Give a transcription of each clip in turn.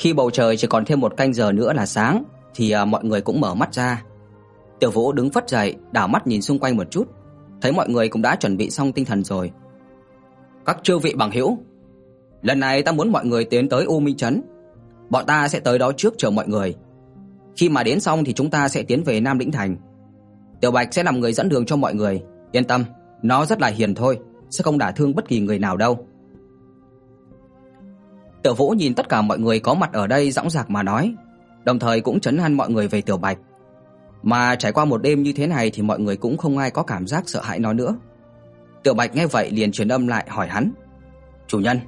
Khi bầu trời chỉ còn thêm một canh giờ nữa là sáng thì à, mọi người cũng mở mắt ra. Tiểu Vũ đứng phất dậy, đảo mắt nhìn xung quanh một chút, thấy mọi người cũng đã chuẩn bị xong tinh thần rồi. Các chư vị bằng hữu, lần này ta muốn mọi người tiến tới U Minh trấn. Bọn ta sẽ tới đó trước chờ mọi người. Khi mà đến xong thì chúng ta sẽ tiến về Nam Lĩnh thành. Tiểu Bạch sẽ làm người dẫn đường cho mọi người, yên tâm, nó rất là hiền thôi, sẽ không đả thương bất kỳ người nào đâu. Tiểu Vũ nhìn tất cả mọi người có mặt ở đây dõng dạc mà nói, đồng thời cũng trấn an mọi người về Tiểu Bạch. Mà trải qua một đêm như thế này thì mọi người cũng không ai có cảm giác sợ hãi nó nữa. Tiểu Bạch nghe vậy liền truyền âm lại hỏi hắn: "Chủ nhân,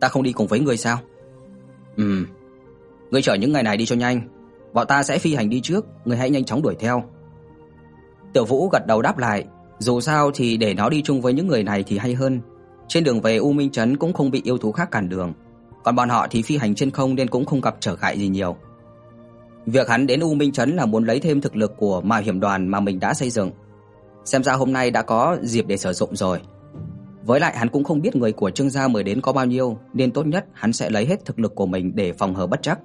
ta không đi cùng với ngươi sao?" "Ừm, ngươi chở những người này đi cho nhanh, bọn ta sẽ phi hành đi trước, ngươi hãy nhanh chóng đuổi theo." Tiểu Vũ gật đầu đáp lại, dù sao thì để nó đi chung với những người này thì hay hơn. Trên đường về U Minh trấn cũng không bị yêu thú khác cản đường, còn bọn họ thì phi hành trên không nên cũng không gặp trở ngại gì nhiều. Việc hắn đến U Minh trấn là muốn lấy thêm thực lực của mạo hiểm đoàn mà mình đã xây dựng. Xem ra hôm nay đã có dịp để sử dụng rồi. Với lại hắn cũng không biết người của Trương gia mời đến có bao nhiêu, nên tốt nhất hắn sẽ lấy hết thực lực của mình để phòng hờ bất trắc.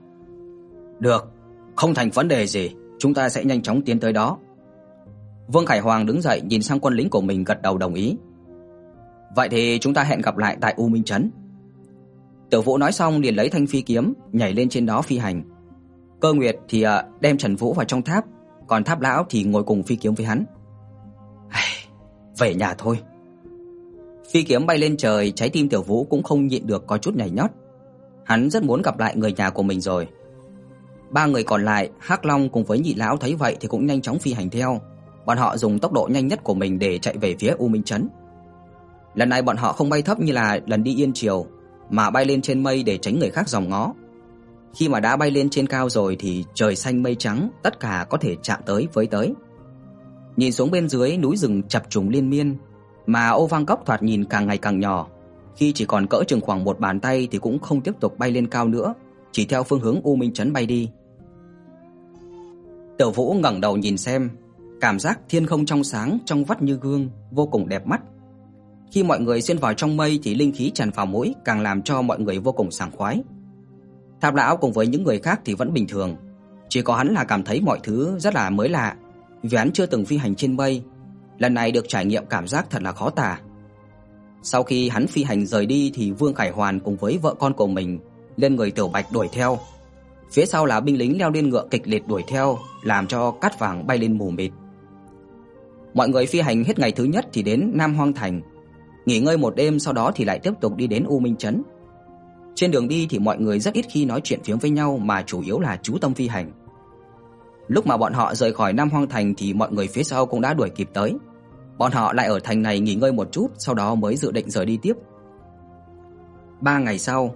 Được, không thành vấn đề gì, chúng ta sẽ nhanh chóng tiến tới đó. Vương Khải Hoàng đứng dậy nhìn sang quân lính của mình gật đầu đồng ý. Vậy thì chúng ta hẹn gặp lại tại U Minh trấn. Tiểu Vũ nói xong liền lấy thanh phi kiếm, nhảy lên trên đó phi hành. Cơ Nguyệt thì à, đem Trần Vũ vào trong tháp, còn Tháp lão thì ngồi cùng phi kiếm với hắn. Về nhà thôi. Phi kiếm bay lên trời, trái tim Tiểu Vũ cũng không nhịn được có chút nhảy nhót. Hắn rất muốn gặp lại người nhà của mình rồi. Ba người còn lại, Hắc Long cùng với Nhị lão thấy vậy thì cũng nhanh chóng phi hành theo. Bọn họ dùng tốc độ nhanh nhất của mình để chạy về phía U Minh trấn. Lần này bọn họ không bay thấp như là lần đi Yên Triều, mà bay lên trên mây để tránh người khác dòm ngó. Khi mà đã bay lên trên cao rồi thì trời xanh mây trắng, tất cả có thể chạm tới với tới. Nhìn xuống bên dưới núi rừng chập trùng liên miên, mà ô vang cốc thoạt nhìn càng ngày càng nhỏ, khi chỉ còn cỡ chừng khoảng một bàn tay thì cũng không tiếp tục bay lên cao nữa, chỉ theo phương hướng U Minh trấn bay đi. Tiểu Vũ ngẩng đầu nhìn xem, cảm giác thiên không trong sáng trong vắt như gương, vô cùng đẹp mắt. Khi mọi người xuyên vào trong mây thì linh khí tràn vào mũi càng làm cho mọi người vô cùng sảng khoái. Tháp lão cùng với những người khác thì vẫn bình thường, chỉ có hắn là cảm thấy mọi thứ rất là mới lạ, vì hắn chưa từng phi hành trên mây, lần này được trải nghiệm cảm giác thật là khó tả. Sau khi hắn phi hành rời đi thì Vương Khải Hoàn cùng với vợ con của mình lên người Tiểu Bạch đuổi theo. Phía sau là binh lính leo lên ngựa kịch liệt đuổi theo, làm cho cát vàng bay lên mù mịt. Mọi người phi hành hết ngày thứ nhất thì đến Nam Hoang Thành, nghỉ ngơi một đêm sau đó thì lại tiếp tục đi đến U Minh trấn. Trên đường đi thì mọi người rất ít khi nói chuyện phiếm với nhau mà chủ yếu là chú tâm phi hành. Lúc mà bọn họ rời khỏi Nam Hoang Thành thì mọi người phía sau cũng đã đuổi kịp tới. Bọn họ lại ở thành này nghỉ ngơi một chút, sau đó mới dự định rời đi tiếp. 3 ngày sau,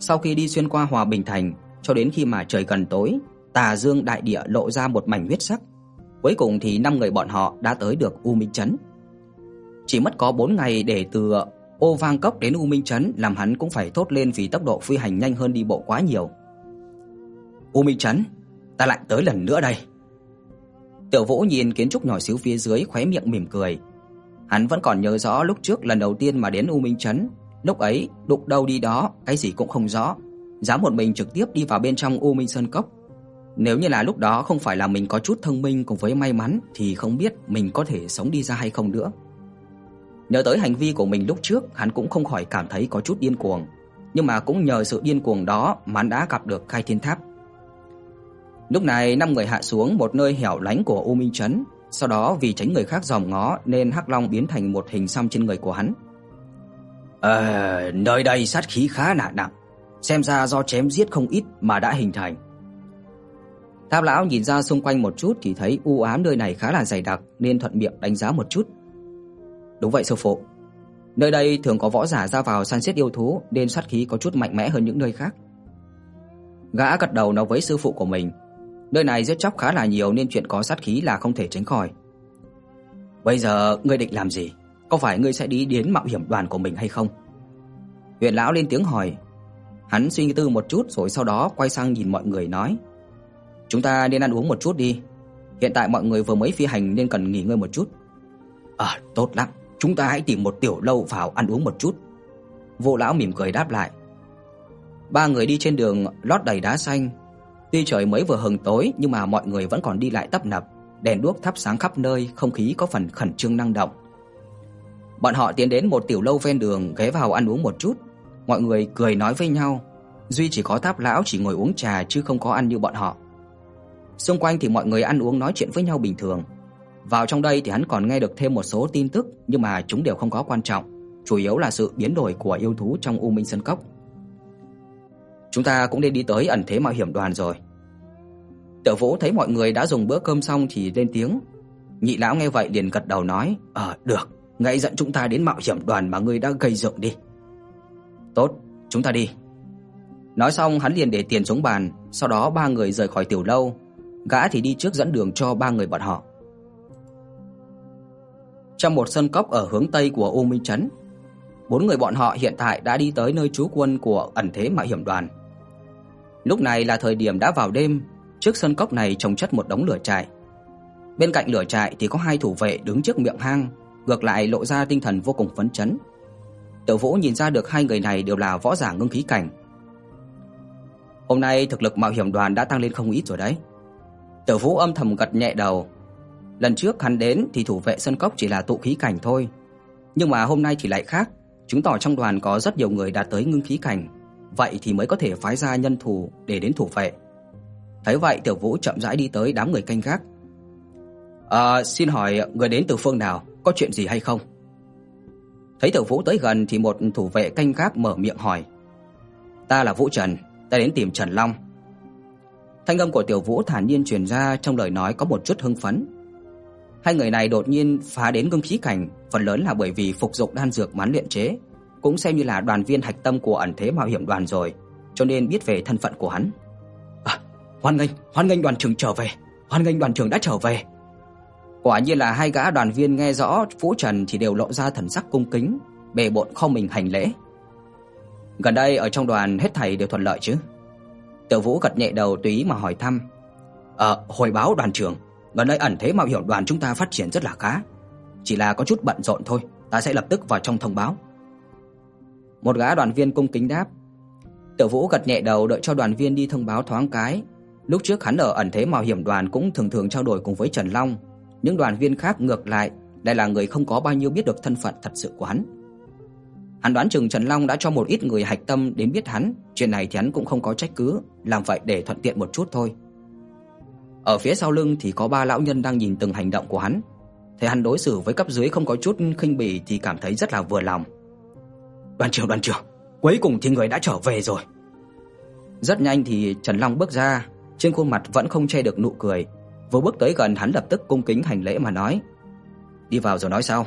sau khi đi xuyên qua Hòa Bình thành, cho đến khi mà trời gần tối, tà dương đại địa lộ ra một mảnh huyết sắc. Cuối cùng thì năm người bọn họ đã tới được U Minh trấn. Chỉ mất có 4 ngày để từ Ô Vang Cốc đến U Minh trấn làm hắn cũng phải thốt lên vì tốc độ phi hành nhanh hơn đi bộ quá nhiều. U Minh trấn, ta lại tới lần nữa đây. Tiểu Vũ nhìn kiến trúc nhỏ xíu phía dưới khóe miệng mỉm cười. Hắn vẫn còn nhớ rõ lúc trước lần đầu tiên mà đến U Minh trấn, lúc ấy đụng đâu đi đó, cái gì cũng không rõ, dám một mình trực tiếp đi vào bên trong U Minh Sơn Cốc. Nếu như là lúc đó không phải là mình có chút thông minh cùng với may mắn thì không biết mình có thể sống đi ra hay không nữa. Nhớ tới hành vi của mình lúc trước, hắn cũng không khỏi cảm thấy có chút điên cuồng, nhưng mà cũng nhờ sự điên cuồng đó mà hắn đã gặp được Khai Thiên Tháp. Lúc này năm người hạ xuống một nơi hẻo lánh của U Minh trấn, sau đó vì tránh người khác dòm ngó nên Hắc Long biến thành một hình xăm trên người của hắn. Ờ, nơi đây sát khí khá nặng nặng, xem ra do chém giết không ít mà đã hình thành. Tháp lão nhìn ra xung quanh một chút thì thấy u ám nơi này khá là dày đặc nên thuận miệng đánh giá một chút. Đúng vậy sư phụ. Nơi đây thường có võ giả ra vào săn giết yêu thú nên sát khí có chút mạnh mẽ hơn những nơi khác. Gã gật đầu nói với sư phụ của mình, nơi này giết chóc khá là nhiều nên chuyện có sát khí là không thể tránh khỏi. Bây giờ ngươi định làm gì? Có phải ngươi sẽ đi đến mạo hiểm đoàn của mình hay không? Huyền lão lên tiếng hỏi. Hắn suy nghĩ tư một chút rồi sau đó quay sang nhìn mọi người nói: "Chúng ta nên ăn uống một chút đi. Hiện tại mọi người vừa mới phi hành nên cần nghỉ ngơi một chút." "À, tốt lắm, chúng ta hãy tìm một tiểu lâu vào ăn uống một chút." Vô lão mỉm cười đáp lại. Ba người đi trên đường lót đầy đá xanh. Tuy trời mới vừa hừng tối nhưng mà mọi người vẫn còn đi lại tấp nập, đèn đuốc thắp sáng khắp nơi, không khí có phần khẩn trương năng động. Bọn họ tiến đến một tiểu lâu ven đường, ghé vào ăn uống một chút. Mọi người cười nói với nhau, duy chỉ có Tháp lão chỉ ngồi uống trà chứ không có ăn như bọn họ. Xung quanh thì mọi người ăn uống nói chuyện với nhau bình thường. Vào trong đây thì hắn còn nghe được thêm một số tin tức, nhưng mà chúng đều không có quan trọng, chủ yếu là sự biến đổi của yêu thú trong U Minh Sơn Cốc. Chúng ta cũng nên đi tới ẩn thế mạo hiểm đoàn rồi. Tiểu Vũ thấy mọi người đã dùng bữa cơm xong thì lên tiếng. Nhị lão nghe vậy liền gật đầu nói: "Ờ, được, ngay dẫn chúng ta đến mạo hiểm đoàn mà ngươi đã gây dựng đi." "Tốt, chúng ta đi." Nói xong hắn liền để tiền xuống bàn, sau đó ba người rời khỏi tiểu lâu, gã thì đi trước dẫn đường cho ba người bọn họ. Trong một sân cốc ở hướng tây của U Minh trấn, bốn người bọn họ hiện tại đã đi tới nơi trú quân của ẩn thế mạo hiểm đoàn. Lúc này là thời điểm đã vào đêm, trước sân cốc này trồng chất một đống lửa trại. Bên cạnh lửa trại thì có hai thủ vệ đứng trước miệng hang, ngược lại lộ ra tinh thần vô cùng phấn chấn. Tiểu Vũ nhìn ra được hai người này đều là võ giả ngưng khí cảnh. Hôm nay thực lực mạo hiểm đoàn đã tăng lên không ít rồi đấy. Tiểu Vũ âm thầm gật nhẹ đầu. Lần trước hắn đến thì thủ vệ sân cốc chỉ là tụ khí cảnh thôi, nhưng mà hôm nay thì lại khác, chứng tỏ trong đoàn có rất nhiều người đạt tới ngưng khí cảnh, vậy thì mới có thể phái ra nhân thủ để đến thủ vệ. Thấy vậy Tiểu Vũ chậm rãi đi tới đám người canh gác. "À, xin hỏi người đến từ phương nào, có chuyện gì hay không?" Thấy Tiểu Vũ tới gần thì một thủ vệ canh gác mở miệng hỏi. "Ta là Vũ Trần, ta đến tìm Trần Long." Thanh âm của Tiểu Vũ thản nhiên truyền ra trong lời nói có một chút hưng phấn. Hai người này đột nhiên phá đến ngưng khí cảnh, phần lớn là bởi vì phục dụng đan dược mãn luyện chế, cũng xem như là đoàn viên hạch tâm của ẩn thế mạo hiểm đoàn rồi, cho nên biết về thân phận của hắn. À, hoan nghênh, hoan nghênh đoàn trưởng trở về, hoan nghênh đoàn trưởng đã trở về. Quả nhiên là hai gã đoàn viên nghe rõ Vũ Trần thì đều lộ ra thần sắc cung kính, bề bộn không mình hành lễ. Gần đây ở trong đoàn hết thảy đều thuận lợi chứ? Tiểu Vũ gật nhẹ đầu tùy ý mà hỏi thăm. "Ờ, hồi báo đoàn trưởng, gần đây ẩn thế mạo hiểm đoàn chúng ta phát triển rất là khá, chỉ là có chút bận rộn thôi, ta sẽ lập tức vào trong thông báo." Một gã đoàn viên cung kính đáp. Tiểu Vũ gật nhẹ đầu đợi cho đoàn viên đi thông báo thoáng cái. Lúc trước hắn ở ẩn thế mạo hiểm đoàn cũng thường thường trao đổi cùng với Trần Long, những đoàn viên khác ngược lại lại là người không có bao nhiêu biết được thân phận thật sự của hắn. Hắn đoán chừng Trần Long đã cho một ít người hạch tâm đến biết hắn, chuyện này thì hắn cũng không có trách cứ, làm vậy để thuận tiện một chút thôi. Ở phía sau lưng thì có ba lão nhân đang nhìn từng hành động của hắn, thấy hắn đối xử với cấp dưới không có chút khinh bỉ thì cảm thấy rất là vừa lòng. "Đoàn trưởng, đoàn trưởng, cuối cùng thì người đã trở về rồi." Rất nhanh thì Trần Long bước ra, trên khuôn mặt vẫn không che được nụ cười, vừa bước tới gần hắn lập tức cung kính hành lễ mà nói: "Đi vào rồi nói sau."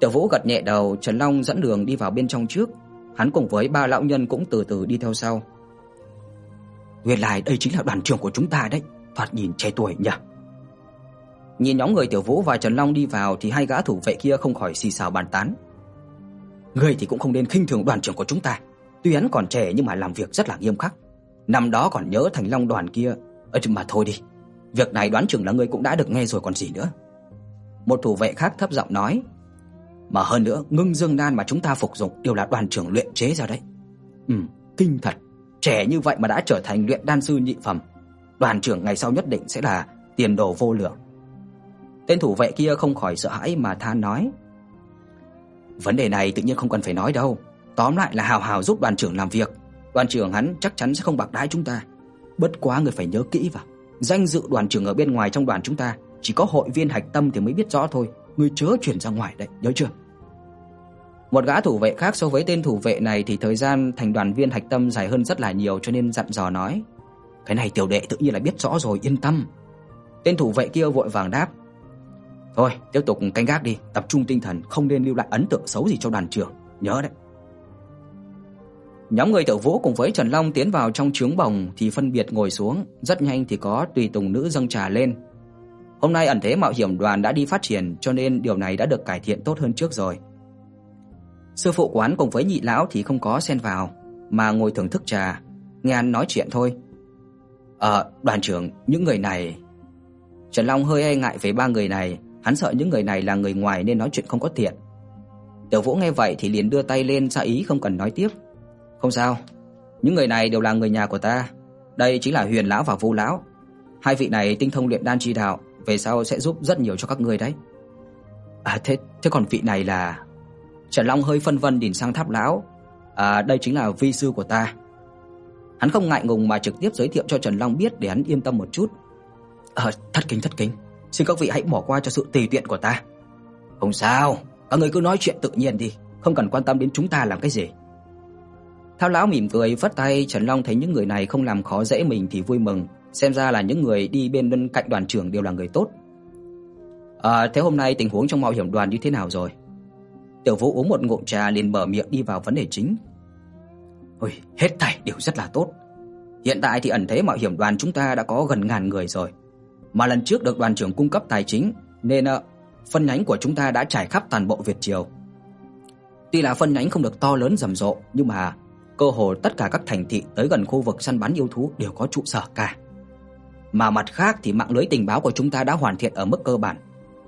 Tiểu Vũ gật nhẹ đầu, Trần Long dẫn đường đi vào bên trong trước, hắn cùng với ba lão nhân cũng từ từ đi theo sau. Nguyên lai đây chính là đoàn trưởng của chúng ta đấy, thoạt nhìn trẻ tuổi nhỉ. Nhìn nhóm người Tiểu Vũ và Trần Long đi vào thì hai gã thủ vệ kia không khỏi xì xào bàn tán. Ngươi thì cũng không nên khinh thường đoàn trưởng của chúng ta, tuy hắn còn trẻ nhưng mà làm việc rất là nghiêm khắc. Năm đó còn nhớ Thành Long đoàn kia, ở mà thôi đi. Việc này đoán chừng là ngươi cũng đã được nghe rồi còn gì nữa. Một thủ vệ khác thấp giọng nói, mà hơn nữa, ngưng dương đan mà chúng ta phục dụng đều là đoàn trưởng luyện chế ra đấy. Ừm, kinh thật. Trẻ như vậy mà đã trở thành luyện đan sư nhị phẩm, đoàn trưởng ngày sau nhất định sẽ là tiền đồ vô lượng. Tên thủ vệ kia không khỏi sợ hãi mà than nói: "Vấn đề này tự nhiên không cần phải nói đâu, tóm lại là hào hào giúp đoàn trưởng làm việc, đoàn trưởng hắn chắc chắn sẽ không bạc đãi chúng ta. Bất quá người phải nhớ kỹ vào, danh dự đoàn trưởng ở bên ngoài trong đoàn chúng ta, chỉ có hội viên hạch tâm thì mới biết rõ thôi, ngươi chớ chuyển ra ngoài đấy, nhớ chưa?" Một gã thủ vệ khác so với tên thủ vệ này thì thời gian thành đoàn viên hạch tâm dài hơn rất là nhiều cho nên dặn dò nói: "Cái này tiểu đệ tự nhiên là biết rõ rồi, yên tâm." Tên thủ vệ kia vội vàng đáp: "Thôi, tiếp tục canh gác đi, tập trung tinh thần, không nên lưu lại ấn tượng xấu gì cho đoàn trưởng, nhớ đấy." Nhóm người Tiểu Vũ cùng với Trần Long tiến vào trong trướng bồng thì phân biệt ngồi xuống, rất nhanh thì có tùy tùng nữ dâng trà lên. Hôm nay ẩn thế mạo hiểm đoàn đã đi phát triển cho nên điều này đã được cải thiện tốt hơn trước rồi. Sư phụ quán cùng với nhị lão thì không có xen vào, mà ngồi thưởng thức trà, nghe hắn nói chuyện thôi. "Ờ, đoàn trưởng, những người này..." Trần Long hơi e ngại về ba người này, hắn sợ những người này là người ngoài nên nói chuyện không có thiện. Tiểu Vũ nghe vậy thì liền đưa tay lên ra ý không cần nói tiếp. "Không sao, Những người này đều là người nhà của ta. Đây chính là Huyền lão và vũ lão. Hai vị này tinh thông luyện đan chi đạo, về sau sẽ giúp rất nhiều cho các ngươi đấy. À thế thế còn vị này là Trần Long hơi phân vân nhìn sang Tháp lão. À đây chính là vi sư của ta. Hắn không ngại ngùng mà trực tiếp giới thiệu cho Trần Long biết để hắn yên tâm một chút. "Ờ, thất kính thất kính, xin các vị hãy bỏ qua cho sự tùy tiện của ta." "Không sao, các người cứ nói chuyện tự nhiên đi, không cần quan tâm đến chúng ta làm cái gì." Thao lão mỉm cười phất tay, Trần Long thấy những người này không làm khó dễ mình thì vui mừng, xem ra là những người đi bên bên cạnh đoàn trưởng đều là người tốt. À, thế hôm nay tình huống trong mạo hiểm đoàn như thế nào rồi? Tiểu Vũ uống một ngụm trà liền mở miệng đi vào vấn đề chính. Ôi, hết thảy đều rất là tốt. Hiện tại thì ẩn thế mạo hiểm đoàn chúng ta đã có gần ngàn người rồi. Mà lần trước được đoàn trưởng cung cấp tài chính nên ờ, phân nhánh của chúng ta đã trải khắp toàn bộ Việt triều. Tuy là phân nhánh không được to lớn rầm rộ, nhưng mà cơ hồ tất cả các thành thị tới gần khu vực săn bắn yêu thú đều có trụ sở cả. Mà mặt khác thì mạng lưới tình báo của chúng ta đã hoàn thiện ở mức cơ bản,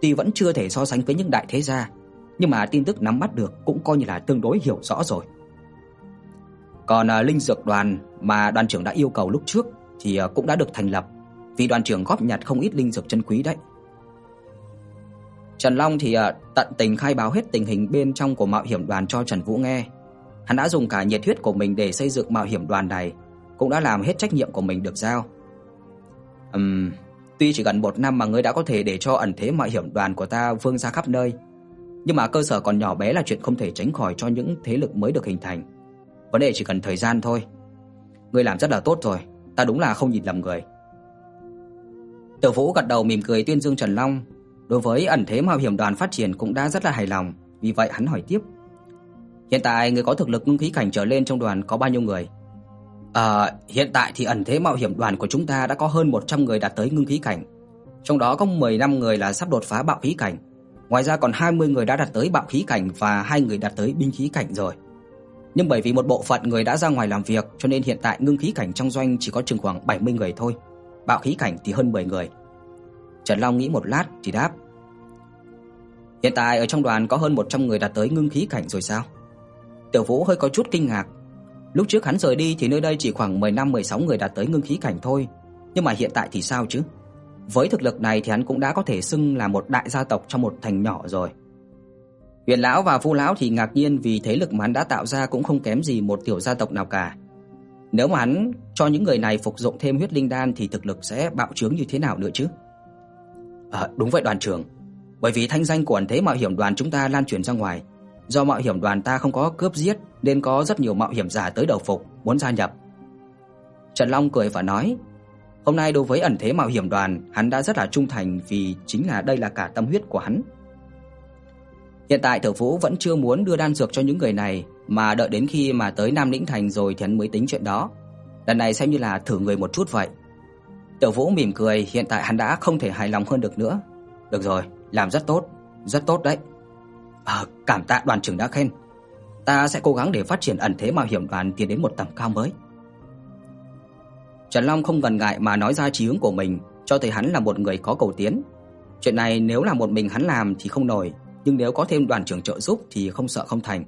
tuy vẫn chưa thể so sánh với những đại thế gia, nhưng mà tin tức nắm bắt được cũng coi như là tương đối hiểu rõ rồi. Còn à, linh dược đoàn mà đoàn trưởng đã yêu cầu lúc trước thì à, cũng đã được thành lập, vì đoàn trưởng góp nhặt không ít linh dược chân quý đấy. Trần Long thì à, tận tình khai báo hết tình hình bên trong của mạo hiểm đoàn cho Trần Vũ nghe. Hắn đã dùng cả nhiệt huyết của mình để xây dựng mạo hiểm đoàn này, cũng đã làm hết trách nhiệm của mình được giao. Ừm, tuy chỉ gần 1 năm mà ngươi đã có thể để cho ẩn thế mạo hiểm đoàn của ta vươn ra khắp nơi, nhưng mà cơ sở còn nhỏ bé là chuyện không thể tránh khỏi cho những thế lực mới được hình thành. Vấn đề chỉ cần thời gian thôi. Ngươi làm rất là tốt rồi, ta đúng là không nhìn lầm người. Tiểu Vũ gật đầu mỉm cười tuyên dương Trần Long, đối với ẩn thế mạo hiểm đoàn phát triển cũng đã rất là hài lòng, vì vậy hắn hỏi tiếp: "Hiện tại người có thực lực ngưng khí cảnh trở lên trong đoàn có bao nhiêu người?" À, hiện tại thì ẩn thế mạo hiểm đoàn của chúng ta đã có hơn 100 người đạt tới ngưng khí cảnh. Trong đó có 15 người là sắp đột phá bạo khí cảnh. Ngoài ra còn 20 người đã đạt tới bạo khí cảnh và hai người đạt tới binh khí cảnh rồi. Nhưng bởi vì một bộ phận người đã ra ngoài làm việc cho nên hiện tại ngưng khí cảnh trong doanh chỉ có chừng khoảng 70 người thôi. Bạo khí cảnh thì hơn 10 người. Trần Long nghĩ một lát thì đáp: Hiện tại ở trong đoàn có hơn 100 người đạt tới ngưng khí cảnh rồi sao? Tiểu Vũ hơi có chút kinh ngạc. Lúc trước hắn rời đi thì nơi đây chỉ khoảng 15 16 người đạt tới ngưng khí cảnh thôi, nhưng mà hiện tại thì sao chứ? Với thực lực này thì hắn cũng đã có thể xưng là một đại gia tộc trong một thành nhỏ rồi. Huyền lão và Vu lão thì ngạc nhiên vì thế lực mà hắn đã tạo ra cũng không kém gì một tiểu gia tộc nào cả. Nếu mà hắn cho những người này phục dụng thêm huyết linh đan thì thực lực sẽ bạo trướng như thế nào nữa chứ? À, đúng vậy đoàn trưởng. Bởi vì thanh danh của ẩn thế mạo hiểm đoàn chúng ta lan truyền ra ngoài, do mạo hiểm đoàn ta không có cướp giết nên có rất nhiều mạo hiểm giả tới đầu phục muốn gia nhập. Trần Long cười và nói: "Hôm nay đối với ẩn thế mạo hiểm đoàn, hắn đã rất là trung thành vì chính là đây là cả tâm huyết của hắn." Hiện tại thở Vũ vẫn chưa muốn đưa đan dược cho những người này, mà đợi đến khi mà tới Nam Lĩnh thành rồi thì hắn mới tính chuyện đó. Lần này xem như là thử người một chút vậy. Tiểu Vũ mỉm cười, hiện tại hắn đã không thể hài lòng hơn được nữa. Được rồi, làm rất tốt, rất tốt đấy. À, cảm tạ đoàn trưởng đã khen. Ta sẽ cố gắng để phát triển ẩn thế mạo hiểm đoàn tiến đến một tầm cao mới. Trần Long không ngần ngại mà nói ra chí hướng của mình, cho thấy hắn là một người có cầu tiến. Chuyện này nếu là một mình hắn làm thì không nổi, nhưng nếu có thêm đoàn trưởng trợ giúp thì không sợ không thành.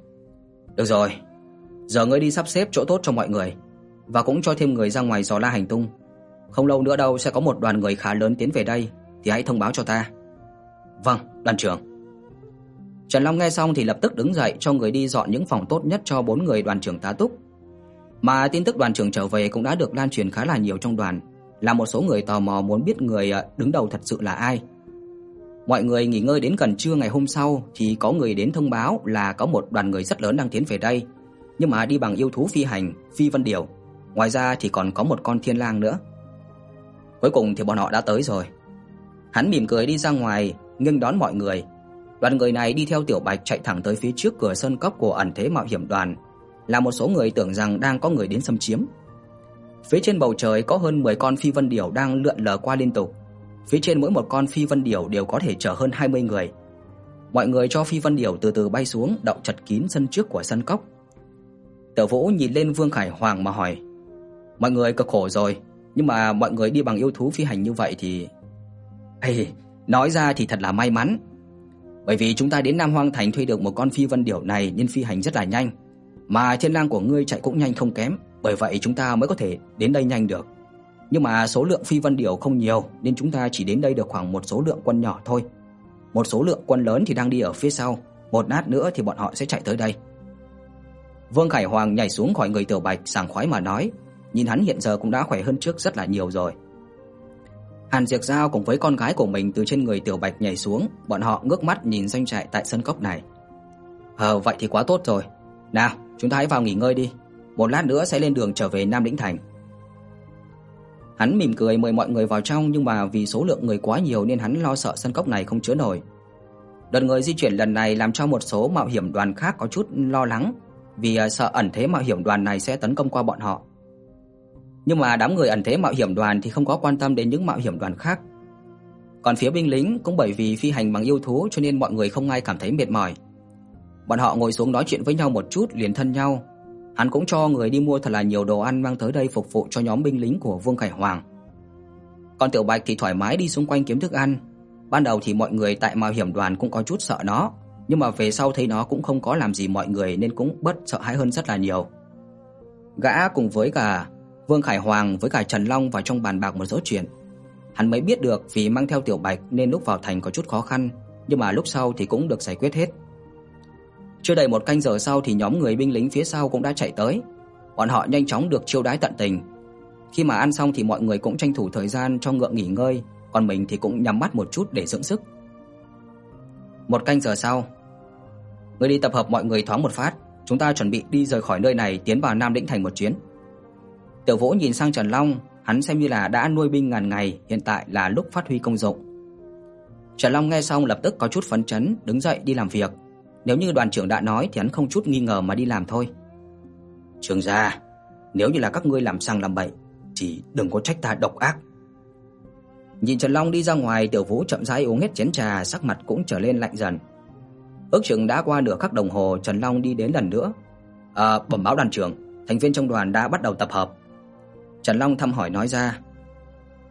Được rồi, giờ ngươi đi sắp xếp chỗ tốt cho mọi người và cũng cho thêm người ra ngoài dò la hành tung. Không lâu nữa đâu sẽ có một đoàn người khá lớn tiến về đây, thì hãy thông báo cho ta. Vâng, đoàn trưởng. Trần Long nghe xong thì lập tức đứng dậy cho người đi dọn những phòng tốt nhất cho bốn người đoàn trưởng tá túc. Mà tin tức đoàn trưởng trở về cũng đã được lan truyền khá là nhiều trong đoàn, là một số người tò mò muốn biết người ờ, đứng đầu thật sự là ai. Mọi người nghỉ ngơi đến gần trưa ngày hôm sau thì có người đến thông báo là có một đoàn người rất lớn đang tiến về đây, nhưng mà đi bằng yêu thú phi hành, phi vân điểu. Ngoài ra thì còn có một con thiên lang nữa. Cuối cùng thì bọn họ đã tới rồi. Hắn mỉm cười đi ra ngoài, nghênh đón mọi người. Đoàn người này đi theo Tiểu Bạch chạy thẳng tới phía trước cửa sân cốc của ẩn thế mạo hiểm đoàn, là một số người tưởng rằng đang có người đến xâm chiếm. Phía trên bầu trời có hơn 10 con phi vân điểu đang lượn lờ qua liên tục. Phía trên mỗi một con phi vân điểu đều có thể chở hơn 20 người. Mọi người cho phi vân điểu từ từ bay xuống, đậu chật kín sân trước của sân cốc. Tiểu Vũ nhìn lên Vương Khải Hoàng mà hỏi: "Mọi người cực khổ rồi, nhưng mà mọi người đi bằng yêu thú phi hành như vậy thì Ê, nói ra thì thật là may mắn. Bởi vì chúng ta đến Nam Hoang Thành thuê được một con phi vân điểu này nên phi hành rất là nhanh, mà thiên lang của ngươi chạy cũng nhanh không kém, bởi vậy chúng ta mới có thể đến đây nhanh được. Nhưng mà số lượng phi vân điểu không nhiều nên chúng ta chỉ đến đây được khoảng một số lượng quân nhỏ thôi. Một số lượng quân lớn thì đang đi ở phía sau, một lát nữa thì bọn họ sẽ chạy tới đây." Vương Khải Hoàng nhảy xuống khỏi người Tiểu Bạch sảng khoái mà nói, nhìn hắn hiện giờ cũng đã khỏe hơn trước rất là nhiều rồi. Hàn Diệc Giao cùng với con gái của mình từ trên người Tiểu Bạch nhảy xuống, bọn họ ngước mắt nhìn doanh trại tại sân cốc này. "Ờ vậy thì quá tốt rồi. Nào, chúng ta hãy vào nghỉ ngơi đi, một lát nữa sẽ lên đường trở về Nam Lĩnh thành." Hắn mỉm cười mời mọi người vào trong nhưng mà vì số lượng người quá nhiều nên hắn lo sợ sân cốc này không chứa nổi. Đợt người di chuyển lần này làm cho một số mạo hiểm đoàn khác có chút lo lắng, vì à, sợ ẩn thế mạo hiểm đoàn này sẽ tấn công qua bọn họ. Nhưng mà đám người ẩn thế mạo hiểm đoàn thì không có quan tâm đến những mạo hiểm đoàn khác. Còn phía binh lính cũng bởi vì phi hành bằng yêu thú cho nên mọi người không ai cảm thấy mệt mỏi. Bọn họ ngồi xuống nói chuyện với nhau một chút liền thân nhau. Hắn cũng cho người đi mua thật là nhiều đồ ăn mang tới đây phục vụ cho nhóm binh lính của Vương Khải Hoàng. Còn Tiểu Bạch thì thoải mái đi xung quanh kiếm thức ăn. Ban đầu thì mọi người tại mạo hiểm đoàn cũng có chút sợ nó, nhưng mà về sau thấy nó cũng không có làm gì mọi người nên cũng bớt sợ hãi hơn rất là nhiều. Gã cùng với cả Vương Khải Hoàng với cả Trần Long vào trong bàn bạc một số chuyện. Hắn mới biết được vì mang theo Tiểu Bạch nên lúc vào thành có chút khó khăn, nhưng mà lúc sau thì cũng được giải quyết hết. Chưa đầy một canh giờ sau thì nhóm người binh lính phía sau cũng đã chạy tới. Bọn họ nhanh chóng được chiêu đãi tận tình. Khi mà ăn xong thì mọi người cũng tranh thủ thời gian cho ngựa nghỉ ngơi, còn mình thì cũng nhắm mắt một chút để dưỡng sức. Một canh giờ sau, người đi tập hợp mọi người thoáng một phát, chúng ta chuẩn bị đi rời khỏi nơi này tiến vào Nam Định thành một chuyến. Tiểu Vũ nhìn sang Trần Long, hắn xem như là đã nuôi binh ngàn ngày, hiện tại là lúc phát huy công dụng. Trần Long nghe xong lập tức có chút phấn chấn, đứng dậy đi làm việc. Nếu như đoàn trưởng đã nói thì hắn không chút nghi ngờ mà đi làm thôi. Trường gia, nếu như là các ngươi làm sang làm bậy thì đừng có trách ta độc ác. Nhìn Trần Long đi ra ngoài, Tiểu Vũ chậm rãi uống hết chén trà, sắc mặt cũng trở lên lạnh dần. Ước chừng đã qua nửa khắc đồng hồ, Trần Long đi đến lần nữa. "À, bẩm báo đoàn trưởng, thành viên trong đoàn đã bắt đầu tập hợp." Trần Long thăm hỏi nói ra.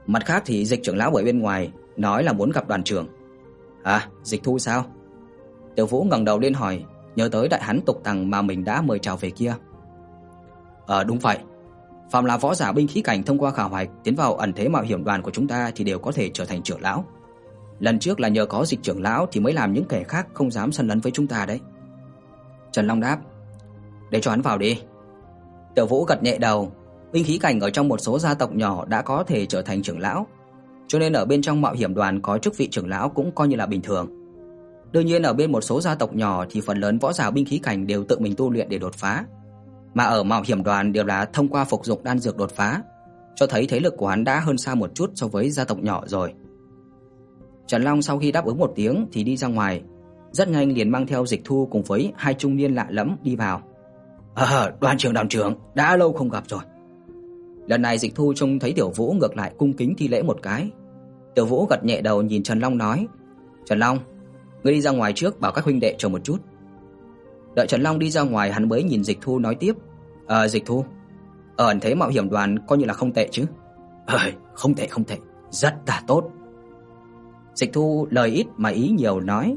Mặt khác thì Dịch trưởng lão ở bên ngoài nói là muốn gặp đoàn trưởng. "À, Dịch Thu sao?" Tiểu Vũ ngẩng đầu lên hỏi, nhớ tới đại hắn tục tằng mà mình đã mời chào về kia. "Ờ đúng vậy, Phạm là võ giả binh khí cảnh thông qua khảo hạch tiến vào ẩn thế mạo hiểm đoàn của chúng ta thì đều có thể trở thành trưởng lão. Lần trước là nhờ có dịch trưởng lão thì mới làm những kẻ khác không dám săn lấn với chúng ta đấy." Trần Long đáp, "Để cho hắn vào đi." Tiểu Vũ gật nhẹ đầu, binh khí cảnh ở trong một số gia tộc nhỏ đã có thể trở thành trưởng lão, cho nên ở bên trong mạo hiểm đoàn có chức vị trưởng lão cũng coi như là bình thường. Đương nhiên ở bên một số gia tộc nhỏ thì phần lớn võ giả binh khí cảnh đều tự mình tu luyện để đột phá, mà ở mạo hiểm đoàn đều là thông qua phục dụng đan dược đột phá, cho thấy thế lực của hắn đã hơn xa một chút so với gia tộc nhỏ rồi. Trần Long sau khi đáp ứng một tiếng thì đi ra ngoài, rất nhanh liền mang theo Dịch Thu cùng với hai trung niên lạ lẫm đi vào. "À, đoàn trưởng đoàn trưởng, đã lâu không gặp rồi." Lần này Dịch Thu trông thấy Tiểu Vũ ngược lại cung kính thi lễ một cái. Tiểu Vũ gật nhẹ đầu nhìn Trần Long nói: "Trần Long, ngươi đi ra ngoài trước bảo các huynh đệ chờ một chút." Đợi Trần Long đi ra ngoài hắn mới nhìn Dịch Thu nói tiếp: "Ờ Dịch Thu, ẩn thế mạo hiểm đoàn coi như là không tệ chứ?" "Ờ, không tệ không tệ, rất là tốt." Dịch Thu lời ít mà ý nhiều nói,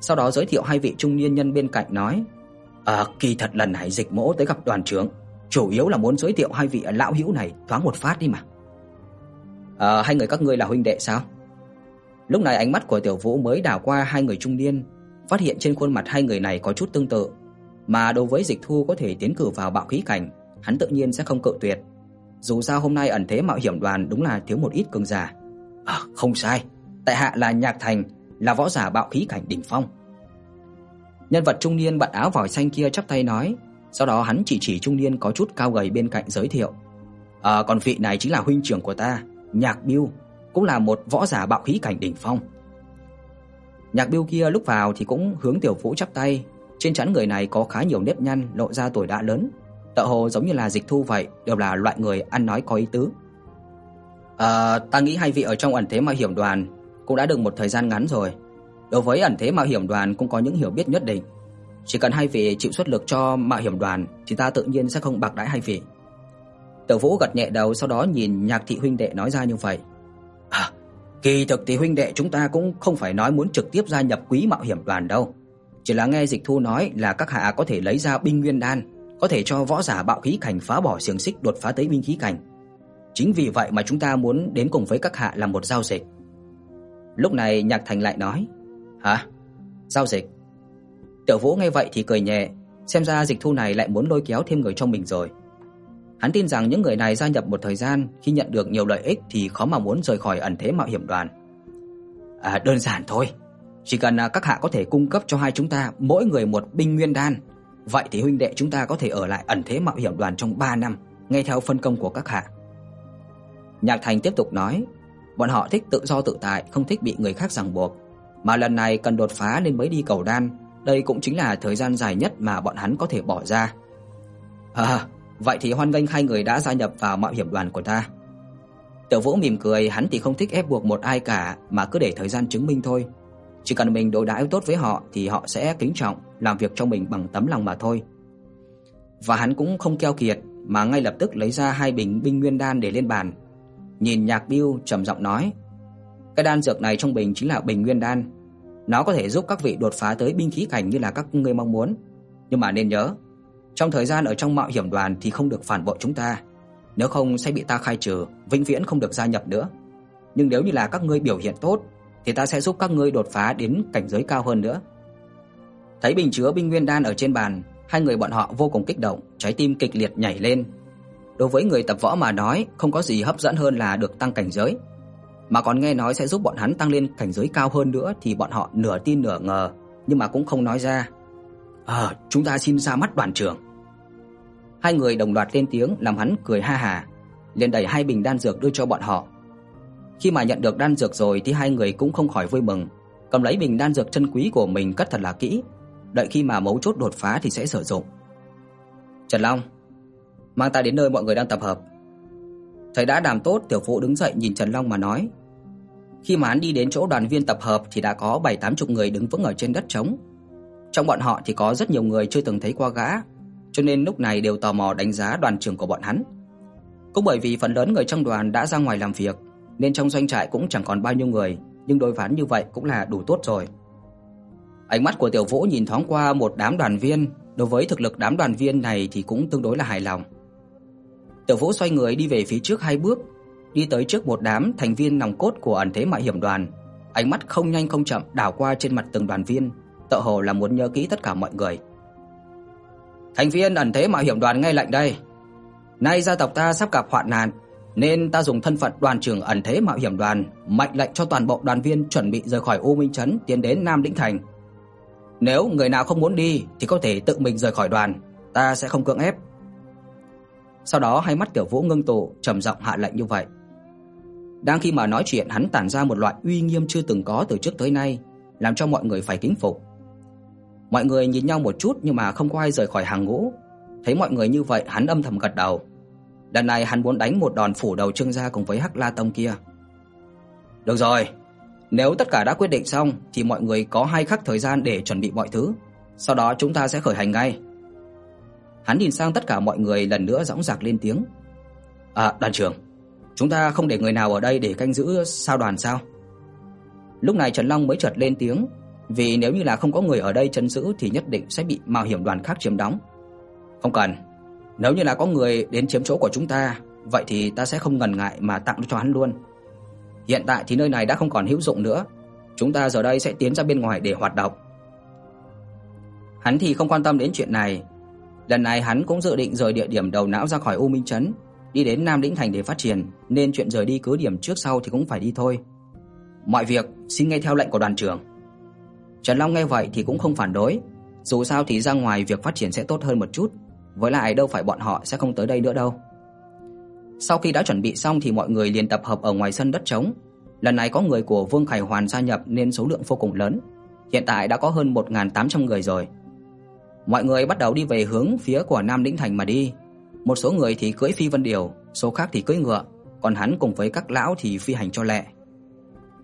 sau đó giới thiệu hai vị trung niên nhân bên cạnh nói: "À, kỳ thật lần này Dịch Mỗ tới gặp đoàn trưởng, chủ yếu là muốn giới thiệu hai vị lão hữu này thoáng một phát đi mà." "Ờ, hai người các ngươi là huynh đệ sao?" Lúc này ánh mắt của Tiểu Vũ mới đảo qua hai người trung niên, phát hiện trên khuôn mặt hai người này có chút tương tự, mà đối với Dịch Thu có thể tiến cử vào bạo khí cảnh, hắn tự nhiên sẽ không cự tuyệt. Dù sao hôm nay ẩn thế mạo hiểm đoàn đúng là thiếu một ít cường giả. À, không sai, tại hạ là Nhạc Thành, là võ giả bạo khí cảnh đỉnh phong. Nhân vật trung niên bận áo vải xanh kia chắp tay nói, sau đó hắn chỉ chỉ trung niên có chút cao gầy bên cạnh giới thiệu. À, còn vị này chính là huynh trưởng của ta, Nhạc Bưu." Cũng là một võ giả bạo khí cảnh đỉnh phong. Nhạc Biêu kia lúc vào thì cũng hướng Tiểu Vũ chắp tay, trên trán người này có khá nhiều nếp nhăn, lộ ra tuổi đã lớn, tựa hồ giống như là Dịch Thu vậy, đều là loại người ăn nói có ý tứ. À, ta nghĩ hai vị ở trong ẩn thế mạo hiểm đoàn cũng đã được một thời gian ngắn rồi. Đối với ẩn thế mạo hiểm đoàn cũng có những hiểu biết nhất định. Chỉ cần hai vị chịu xuất lực cho mạo hiểm đoàn thì ta tự nhiên sẽ không bạc đãi hai vị. Tiểu Vũ gật nhẹ đầu sau đó nhìn Nhạc thị huynh đệ nói ra như vậy. Kỳ thực thì huynh đệ chúng ta cũng không phải nói muốn trực tiếp gia nhập quý mạo hiểm đoàn đâu. Chỉ là nghe Dịch Thu nói là các hạ có thể lấy ra binh nguyên đan, có thể cho võ giả bạo khí cảnh phá bỏ xiềng xích đột phá tới binh khí cảnh. Chính vì vậy mà chúng ta muốn đến cùng với các hạ làm một giao dịch." Lúc này Nhạc Thành lại nói: "Hả? Giao dịch?" Tiểu Vũ nghe vậy thì cười nhẹ, xem ra dịch thu này lại muốn lôi kéo thêm người trong mình rồi. Hắn tin rằng những người này gia nhập một thời gian, khi nhận được nhiều lợi ích thì khó mà muốn rời khỏi ẩn thế mạo hiểm đoàn. À đơn giản thôi, chỉ cần à, các hạ có thể cung cấp cho hai chúng ta mỗi người một binh nguyên đan, vậy thì huynh đệ chúng ta có thể ở lại ẩn thế mạo hiểm đoàn trong 3 năm, nghe theo phân công của các hạ. Nhạc Thành tiếp tục nói, bọn họ thích tự do tự tại, không thích bị người khác ràng buộc, mà lần này cần đột phá nên mới đi cầu đan, đây cũng chính là thời gian dài nhất mà bọn hắn có thể bỏ ra. À, vậy thì hoan nghênh hai người đã gia nhập vào mạo hiểm đoàn của ta. Tiểu Vũ mỉm cười, hắn thì không thích ép buộc một ai cả mà cứ để thời gian chứng minh thôi. Chỉ cần mình đối đãi tốt với họ thì họ sẽ kính trọng, làm việc cho mình bằng tấm lòng mà thôi. Và hắn cũng không keo kiệt mà ngay lập tức lấy ra hai bình binh nguyên đan để lên bàn. Nhìn Nhạc Bưu trầm giọng nói: "Cái đan dược này trong bình chính là bình nguyên đan, nó có thể giúp các vị đột phá tới binh khí cảnh như là các ngươi mong muốn, nhưng mà nên nhớ, trong thời gian ở trong mạo hiểm đoàn thì không được phản bội chúng ta, nếu không sẽ bị ta khai trừ, vĩnh viễn không được gia nhập nữa. Nhưng nếu như là các ngươi biểu hiện tốt thì ta sẽ giúp các ngươi đột phá đến cảnh giới cao hơn nữa." Thấy bình chứa binh nguyên đan ở trên bàn, hai người bọn họ vô cùng kích động, trái tim kịch liệt nhảy lên. Đối với người tập võ mà nói, không có gì hấp dẫn hơn là được tăng cảnh giới mà còn nghe nói sẽ giúp bọn hắn tăng lên cảnh giới cao hơn nữa thì bọn họ nửa tin nửa ngờ, nhưng mà cũng không nói ra. "Ờ, chúng ta xin ra mắt đoàn trưởng." Hai người đồng loạt lên tiếng làm hắn cười ha hả, liền đẩy hai bình đan dược đưa cho bọn họ. Khi mà nhận được đan dược rồi thì hai người cũng không khỏi vui mừng, cầm lấy bình đan dược chân quý của mình cất thật là kỹ, đợi khi mà mấu chốt đột phá thì sẽ sử dụng. Trần Long, mang ta đến nơi mọi người đang tập hợp. Thấy đã đảm tốt, tiểu phụ đứng dậy nhìn Trần Long mà nói: khi mà hắn đi đến chỗ đoàn viên tập hợp thì đã có 7-80 người đứng vững ở trên đất trống. Trong bọn họ thì có rất nhiều người chưa từng thấy qua gã, cho nên lúc này đều tò mò đánh giá đoàn trưởng của bọn hắn. Cũng bởi vì phần lớn người trong đoàn đã ra ngoài làm việc, nên trong doanh trại cũng chẳng còn bao nhiêu người, nhưng đối phán như vậy cũng là đủ tốt rồi. Ánh mắt của Tiểu Vũ nhìn thoáng qua một đám đoàn viên, đối với thực lực đám đoàn viên này thì cũng tương đối là hài lòng. Tiểu Vũ xoay người đi về phía trước hai bước, đi tới trước một đám thành viên nòng cốt của ẩn thế mạo hiểm đoàn, ánh mắt không nhanh không chậm đảo qua trên mặt từng đoàn viên, tựa hồ là muốn nhớ kỹ tất cả mọi người. Thành viên ẩn thế mạo hiểm đoàn nghe lệnh đây. Nay gia tộc ta sắp gặp hoạn nạn, nên ta dùng thân phận đoàn trưởng ẩn thế mạo hiểm đoàn, mệnh lệnh cho toàn bộ đoàn viên chuẩn bị rời khỏi U Minh trấn tiến đến Nam Lĩnh thành. Nếu người nào không muốn đi thì có thể tự mình rời khỏi đoàn, ta sẽ không cưỡng ép. Sau đó hai mắt Tiểu Vũ ngưng tụ, trầm giọng hạ lệnh như vậy. Đang khi mà nói chuyện hắn tản ra một loại uy nghiêm chưa từng có từ trước tới nay, làm cho mọi người phải kính phục. Mọi người nhìn nhau một chút nhưng mà không có ai rời khỏi hàng ngũ. Thấy mọi người như vậy, hắn âm thầm gật đầu. Lần này hắn muốn đánh một đòn phủ đầu Trương gia cùng với Hắc La Tông kia. Được rồi, nếu tất cả đã quyết định xong thì mọi người có hai khắc thời gian để chuẩn bị mọi thứ, sau đó chúng ta sẽ khởi hành ngay. Hắn nhìn sang tất cả mọi người lần nữa dõng dạc lên tiếng. "À, đoàn trưởng, Chúng ta không để người nào ở đây để canh giữ sao đoàn sao? Lúc này Trần Long mới chợt lên tiếng, vì nếu như là không có người ở đây trấn giữ thì nhất định sẽ bị mạo hiểm đoàn khác chiếm đóng. Không cần, nếu như là có người đến chiếm chỗ của chúng ta, vậy thì ta sẽ không ngần ngại mà tặng cho hắn luôn. Hiện tại thì nơi này đã không còn hữu dụng nữa, chúng ta giờ đây sẽ tiến ra bên ngoài để hoạt động. Hắn thì không quan tâm đến chuyện này, lần này hắn cũng dự định rời địa điểm đầu não ra khỏi U Minh trấn đi đến Nam Lĩnh thành để phát triển, nên chuyện rời đi cứ điểm trước sau thì cũng phải đi thôi. Mọi việc xin nghe theo lệnh của đoàn trưởng. Trần Long nghe vậy thì cũng không phản đối, dù sao thì ra ngoài việc phát triển sẽ tốt hơn một chút, với lại đâu phải bọn họ sẽ không tới đây nữa đâu. Sau khi đã chuẩn bị xong thì mọi người liền tập hợp ở ngoài sân đất trống. Lần này có người của Vương Khải Hoàn gia nhập nên số lượng vô cùng lớn. Hiện tại đã có hơn 1800 người rồi. Mọi người bắt đầu đi về hướng phía của Nam Lĩnh thành mà đi, một số người thì cưỡi phi vân điểu, số khác thì cưỡi ngựa, còn hắn cùng với các lão thì phi hành cho lẹ.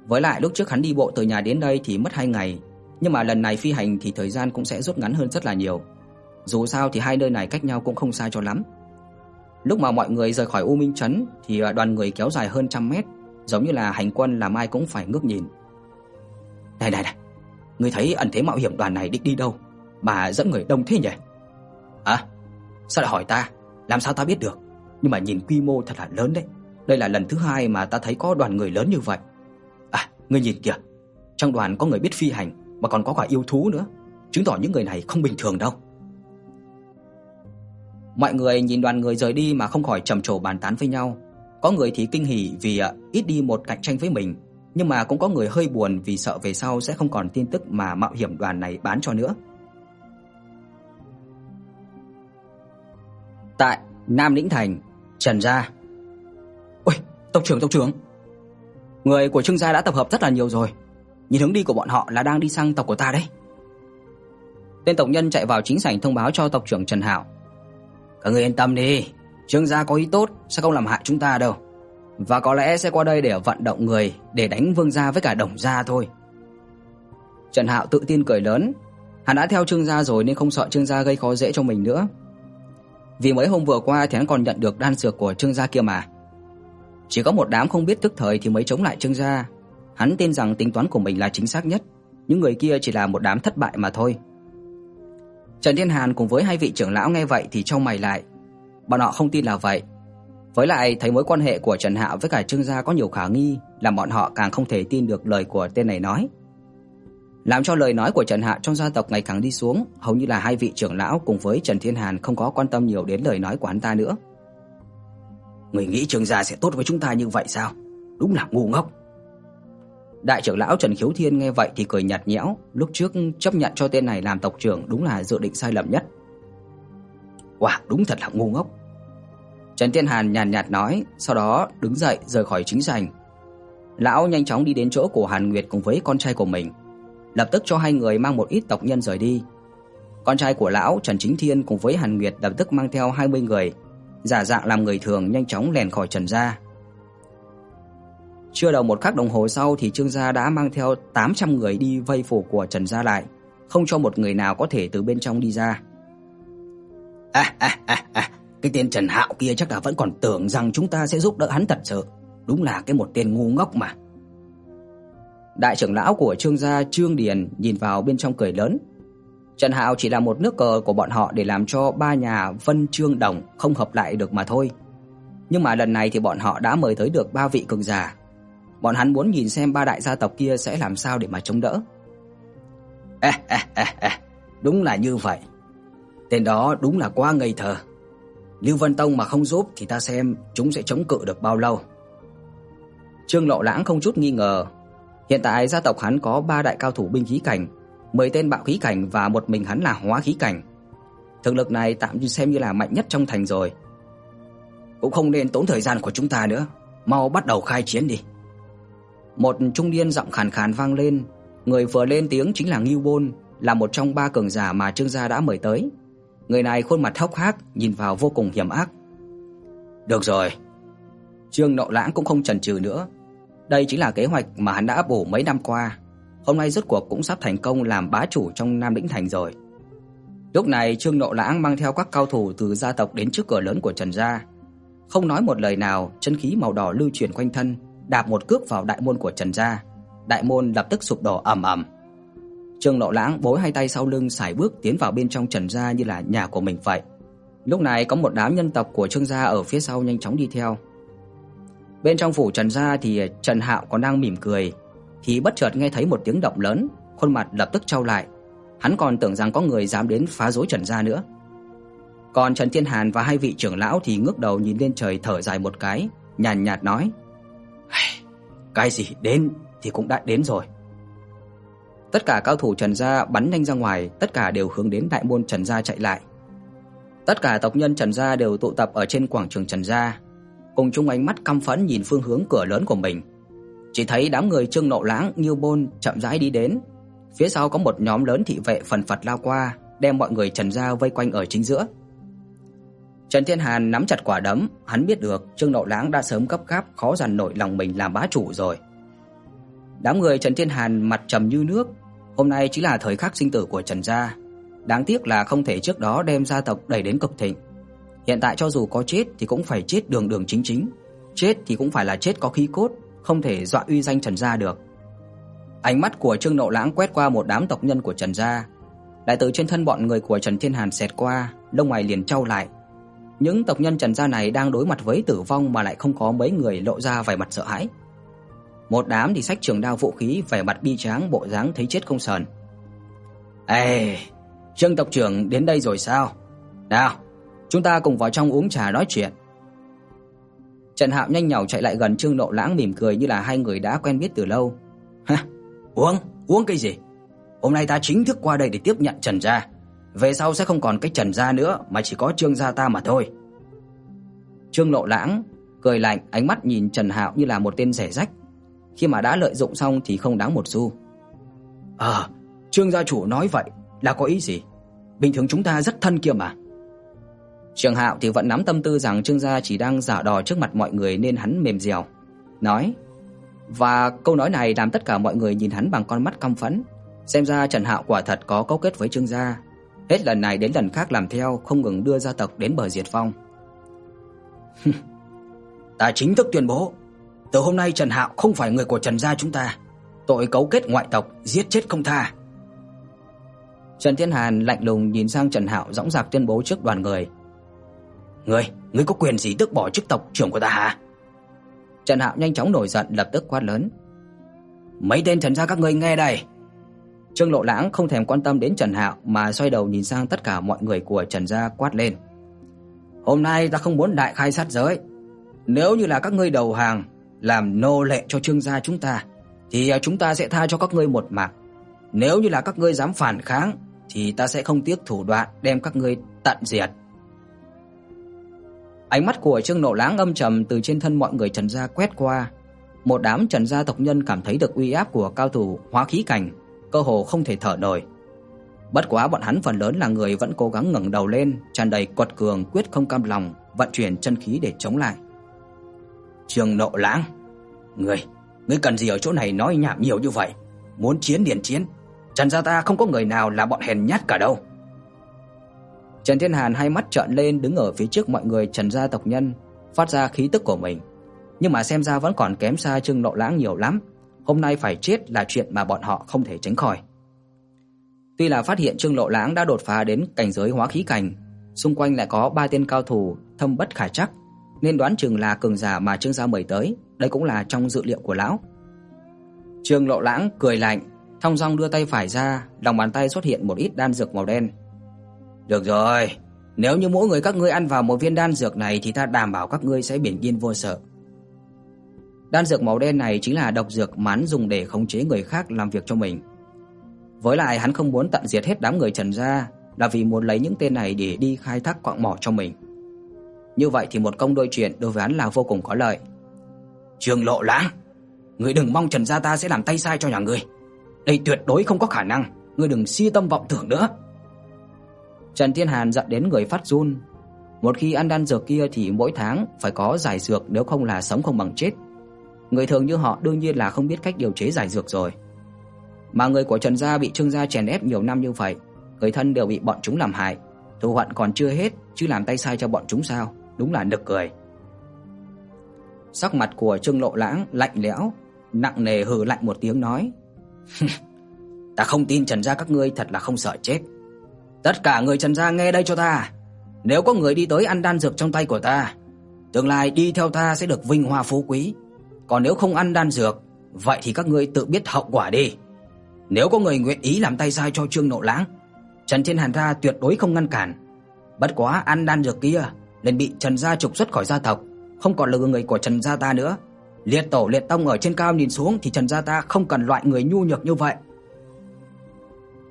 Với lại lúc trước hắn đi bộ từ nhà đến đây thì mất 2 ngày, nhưng mà lần này phi hành thì thời gian cũng sẽ rút ngắn hơn rất là nhiều. Dù sao thì hai nơi này cách nhau cũng không xa cho lắm. Lúc mà mọi người rời khỏi U Minh trấn thì à, đoàn người kéo dài hơn trăm mét, giống như là hành quân làm ai cũng phải ngước nhìn. Này này này, ngươi thấy ẩn thế mạo hiểm đoàn này định đi đâu mà dẫn người đông thế nhỉ? À, Sao lại hỏi ta? Làm sao ta biết được? Nhưng mà nhìn quy mô thật là lớn đấy. Đây là lần thứ hai mà ta thấy có đoàn người lớn như vậy. À, ngươi nhìn kìa. Trong đoàn có người biết phi hành mà còn có cả yêu thú nữa, chứng tỏ những người này không bình thường đâu. Mọi người nhìn đoàn người rời đi mà không khỏi trầm trồ bàn tán với nhau. Có người thì kinh hỉ vì à, ít đi một cạnh tranh với mình, nhưng mà cũng có người hơi buồn vì sợ về sau sẽ không còn tin tức mà mạo hiểm đoàn này bán cho nữa. Tại Nam Lĩnh Thành, Trần gia. Ôi, tộc trưởng tộc trưởng. Người của Trương gia đã tập hợp rất là nhiều rồi. Nhìn hướng đi của bọn họ là đang đi sang tộc của ta đấy. Tên tộc nhân chạy vào chính sảnh thông báo cho tộc trưởng Trần Hạo. Các ngươi yên tâm đi, Trương gia có ý tốt sẽ không làm hại chúng ta đâu. Và có lẽ sẽ qua đây để vận động người để đánh Vương gia với cả Đồng gia thôi. Trần Hạo tự tin cười lớn, hắn đã theo Trương gia rồi nên không sợ Trương gia gây khó dễ cho mình nữa. Vì mấy hôm vừa qua thì hắn còn nhận được đan dược của Trương gia kia mà. Chỉ có một đám không biết tức thời thì mới chống lại Trương gia. Hắn tin rằng tính toán của mình là chính xác nhất, những người kia chỉ là một đám thất bại mà thôi. Trần Thiên Hàn cùng với hai vị trưởng lão nghe vậy thì chau mày lại. Bọn họ không tin là vậy. Với lại thấy mối quan hệ của Trần Hạo với cả Trương gia có nhiều khả nghi, làm bọn họ càng không thể tin được lời của tên này nói. Làm cho lời nói của Trần Hạo trong gia tộc ngày càng đi xuống, hầu như là hai vị trưởng lão cùng với Trần Thiên Hàn không có quan tâm nhiều đến lời nói của hắn ta nữa. Người nghĩ Trương gia sẽ tốt với chúng ta như vậy sao? Đúng là ngu ngốc. Đại trưởng lão Trần Khiếu Thiên nghe vậy thì cười nhạt nhẽo, lúc trước chấp nhận cho tên này làm tộc trưởng đúng là dự định sai lầm nhất. Wow, đúng thật là ngu ngốc. Trần Thiên Hàn nhàn nhạt nói, sau đó đứng dậy rời khỏi chính sảnh. Lão nhanh chóng đi đến chỗ của Hàn Nguyệt cùng với con trai của mình, lập tức cho hai người mang một ít tộc nhân rời đi. Con trai của lão Trần Chính Thiên cùng với Hàn Nguyệt lập tức mang theo 20 người, giả dạng làm người thường nhanh chóng lèn khỏi Trần gia. Chưa đầu một khắc đồng hồ sau thì Trương gia đã mang theo 800 người đi vây phủ của Trần gia lại, không cho một người nào có thể từ bên trong đi ra. À, à, à, à, cái tên Trần Hạo kia chắc là vẫn còn tưởng rằng chúng ta sẽ giúp đỡ hắn thật sự, đúng là cái một tên ngu ngốc mà. Đại trưởng lão của Trương gia Trương Điền nhìn vào bên trong cười lớn. Trần Hạo chỉ là một nước cờ của bọn họ để làm cho ba nhà Vân Trương Đồng không hợp lại được mà thôi. Nhưng mà lần này thì bọn họ đã mời tới được ba vị cường giả, Bọn hắn muốn nhìn xem ba đại gia tộc kia sẽ làm sao để mà chống đỡ. Đúng là như vậy. Tên đó đúng là quá ngây thơ. Lưu Vân Tông mà không giúp thì ta xem chúng sẽ chống cự được bao lâu. Trương Lộ Lãng không chút nghi ngờ, hiện tại gia tộc hắn có ba đại cao thủ binh khí cảnh, 10 tên bạo khí cảnh và một mình hắn là hóa khí cảnh. Thực lực này tạm như xem như là mạnh nhất trong thành rồi. Cũng không nên tốn thời gian của chúng ta nữa, mau bắt đầu khai chiến đi. Một trung niên giọng khàn khàn vang lên, người vừa lên tiếng chính là Ngưu Bôn, là một trong ba cường giả mà Trương gia đã mời tới. Người này khuôn mặt hốc hác, nhìn vào vô cùng hiểm ác. Được rồi. Trương Nộ Lãng cũng không chần chừ nữa. Đây chính là kế hoạch mà hắn đã ấp ủ mấy năm qua. Hôm nay rốt cuộc cũng sắp thành công làm bá chủ trong Nam Lĩnh thành rồi. Lúc này Trương Nộ Lãng mang theo các cao thủ từ gia tộc đến trước cửa lớn của Trần gia. Không nói một lời nào, chân khí màu đỏ lưu chuyển quanh thân, đạp một cước vào đại môn của Trần gia. Đại môn lập tức sụp đổ ầm ầm. Trương Lộ Lãng bối hai tay sau lưng sải bước tiến vào bên trong Trần gia như là nhà của mình vậy. Lúc này có một đám nhân tộc của Trương gia ở phía sau nhanh chóng đi theo. Bên trong phủ Trần gia thì Trần Hạo còn đang mỉm cười, thì bất chợt nghe thấy một tiếng động lớn, khuôn mặt lập tức trao lại. Hắn còn tưởng rằng có người dám đến phá rối Trần gia nữa. Còn Trần Thiên Hàn và hai vị trưởng lão thì ngước đầu nhìn lên trời thở dài một cái, nhàn nhạt nói: cái gì đến thì cũng đã đến rồi. Tất cả cao thủ Trần gia bắn nhanh ra ngoài, tất cả đều hướng đến đại môn Trần gia chạy lại. Tất cả tộc nhân Trần gia đều tụ tập ở trên quảng trường Trần gia, cùng chung ánh mắt căm phẫn nhìn phương hướng cửa lớn của mình. Chỉ thấy đám người Trương Nộ Lãng, Nhiêu Bôn chậm rãi đi đến, phía sau có một nhóm lớn thị vệ phần phật lao qua, đem mọi người Trần gia vây quanh ở chính giữa. Trần Thiên Hàn nắm chặt quả đấm, hắn biết được Trương Đậu Lãng đã sớm gấp gáp khó dằn nổi lòng mình làm bá chủ rồi. Đám người Trần Thiên Hàn mặt trầm như nước, hôm nay chính là thời khắc sinh tử của Trần gia. Đáng tiếc là không thể trước đó đem gia tộc đẩy đến cực thịnh. Hiện tại cho dù có chết thì cũng phải chết đường đường chính chính, chết thì cũng phải là chết có khí cốt, không thể dọa uy danh Trần gia được. Ánh mắt của Trương Nộ Lãng quét qua một đám tộc nhân của Trần gia, lại từ trên thân bọn người của Trần Thiên Hàn xẹt qua, lông mày liền chau lại, những tộc nhân Trần gia này đang đối mặt với tử vong mà lại không có mấy người lộ ra vẻ mặt sợ hãi. Một đám thì xách trường đao vũ khí, vẻ mặt bi tráng, bộ dáng thấy chết không sờn. "Ê, Trương tộc trưởng đến đây rồi sao? Nào, chúng ta cùng vào trong uống trà nói chuyện." Trần Hạo nhanh nhảu chạy lại gần Trương Nộ Lãng mỉm cười như là hai người đã quen biết từ lâu. "Hả? Uống? Uống cái gì? Hôm nay ta chính thức qua đây để tiếp nhận Trần gia." Về sau sẽ không còn cái Trần gia nữa mà chỉ có Trương gia ta mà thôi. Trương Lộ Lãng cười lạnh, ánh mắt nhìn Trần Hạo như là một tên rẻ rách, khi mà đã lợi dụng xong thì không đáng một xu. "À, Trương gia chủ nói vậy là có ý gì? Bình thường chúng ta rất thân kia mà." Trương Hạo thì vẫn nắm tâm tư rằng Trương gia chỉ đang giả đò trước mặt mọi người nên hắn mềm dẻo, nói: "Và câu nói này làm tất cả mọi người nhìn hắn bằng con mắt căm phẫn, xem ra Trần Hạo quả thật có cấu kết với Trương gia, hết lần này đến lần khác làm theo, không ngừng đưa gia tộc đến bờ diệt vong. ta chính thức tuyên bố, từ hôm nay Trần Hạo không phải người của Trần gia chúng ta, tội cấu kết ngoại tộc, giết chết không tha. Trần Thiên Hàn lạnh lùng nhìn sang Trần Hạo dõng dạc tuyên bố trước đoàn người. "Ngươi, ngươi có quyền gì tước bỏ chức tộc trưởng của ta hả?" Trần Hạo nhanh chóng nổi giận lập tức quát lớn. "Mấy tên Trần gia các ngươi nghe đây, Trương Lộ Lãng không thèm quan tâm đến Trần Hạo mà xoay đầu nhìn sang tất cả mọi người của Trần gia quát lên. "Hôm nay ta không muốn đại khai sát giới. Nếu như là các ngươi đầu hàng, làm nô lệ cho Trương gia chúng ta thì à, chúng ta sẽ tha cho các ngươi một mạng. Nếu như là các ngươi dám phản kháng thì ta sẽ không tiếc thủ đoạn đem các ngươi tận diệt." Ánh mắt của Trương Nộ Lãng âm trầm từ trên thân mọi người Trần gia quét qua. Một đám Trần gia tộc nhân cảm thấy được uy áp của cao thủ hóa khí cảnh cơ hồ không thể thở nổi. Bất quá bọn hắn phần lớn là người vẫn cố gắng ngẩng đầu lên, tràn đầy quật cường quyết không cam lòng, vận chuyển chân khí để chống lại. Trường Nộ Lãng, ngươi, ngươi cần gì ở chỗ này nói nhảm nhiều như vậy? Muốn chiến liền chiến, Trần gia ta không có người nào là bọn hèn nhát cả đâu. Trần Thiên Hàn hai mắt trợn lên đứng ở phía trước mọi người Trần gia tộc nhân, phát ra khí tức của mình. Nhưng mà xem ra vẫn còn kém xa Trương Nộ Lãng nhiều lắm, hôm nay phải chết là chuyện mà bọn họ không thể tránh khỏi. Tuy là phát hiện Trương Lộ Lãng đã đột phá đến cảnh giới hóa khí cảnh, xung quanh lại có ba tên cao thủ thâm bất khả trắc, nên đoán chừng là cường giả mà Trương gia mời tới, đây cũng là trong dự liệu của lão. Trương Lộ Lãng cười lạnh, thong dong đưa tay phải ra, lòng bàn tay xuất hiện một ít đan dược màu đen. "Được rồi, nếu như mỗi người các ngươi ăn vào một viên đan dược này thì ta đảm bảo các ngươi sẽ bình yên vô sợ. Đan dược màu đen này chính là độc dược mán dùng để khống chế người khác làm việc cho mình. Với lại hắn không muốn tận diệt hết đám người Trần gia là vì muốn lấy những tên này để đi khai thác quặng mỏ cho mình. Như vậy thì một công đôi chuyện đối với hắn là vô cùng có lợi. Trương Lộ Lãng, ngươi đừng mong Trần gia ta sẽ làm tay sai cho nhà ngươi. Đây tuyệt đối không có khả năng, ngươi đừng si tâm vọng tưởng nữa. Trần Thiên Hàn giận đến người phát run. Một khi ăn đan dược kia thì mỗi tháng phải có giải dược nếu không là sống không bằng chết. Người thường như họ đương nhiên là không biết cách điều chế giải dược rồi. Mà người của Trần gia bị Trương gia chèn ép nhiều năm như vậy, người thân đều bị bọn chúng làm hại, thù hận còn chưa hết chứ làm tay sai cho bọn chúng sao? Đúng là nực cười. Sắc mặt của Trương Lộ Lãng lạnh lẽo, nặng nề hừ lạnh một tiếng nói: "Ta không tin Trần gia các ngươi thật là không sợ chết. Tất cả người Trần gia nghe đây cho ta, nếu có người đi tới ăn đan dược trong tay của ta, tương lai đi theo ta sẽ được vinh hoa phú quý, còn nếu không ăn đan dược, vậy thì các ngươi tự biết hậu quả đi. Nếu có người nguyện ý làm tay sai cho Trương Nộ Lãng, Trần Thiên Hàn gia tuyệt đối không ngăn cản. Bất quá ăn đan dược kia, nên bị Trần gia trục xuất khỏi gia tộc, không còn là người của Trần gia ta nữa. Liệt tổ liệt tông ở trên cao nhìn xuống thì Trần gia ta không cần loại người nhu nhược như vậy.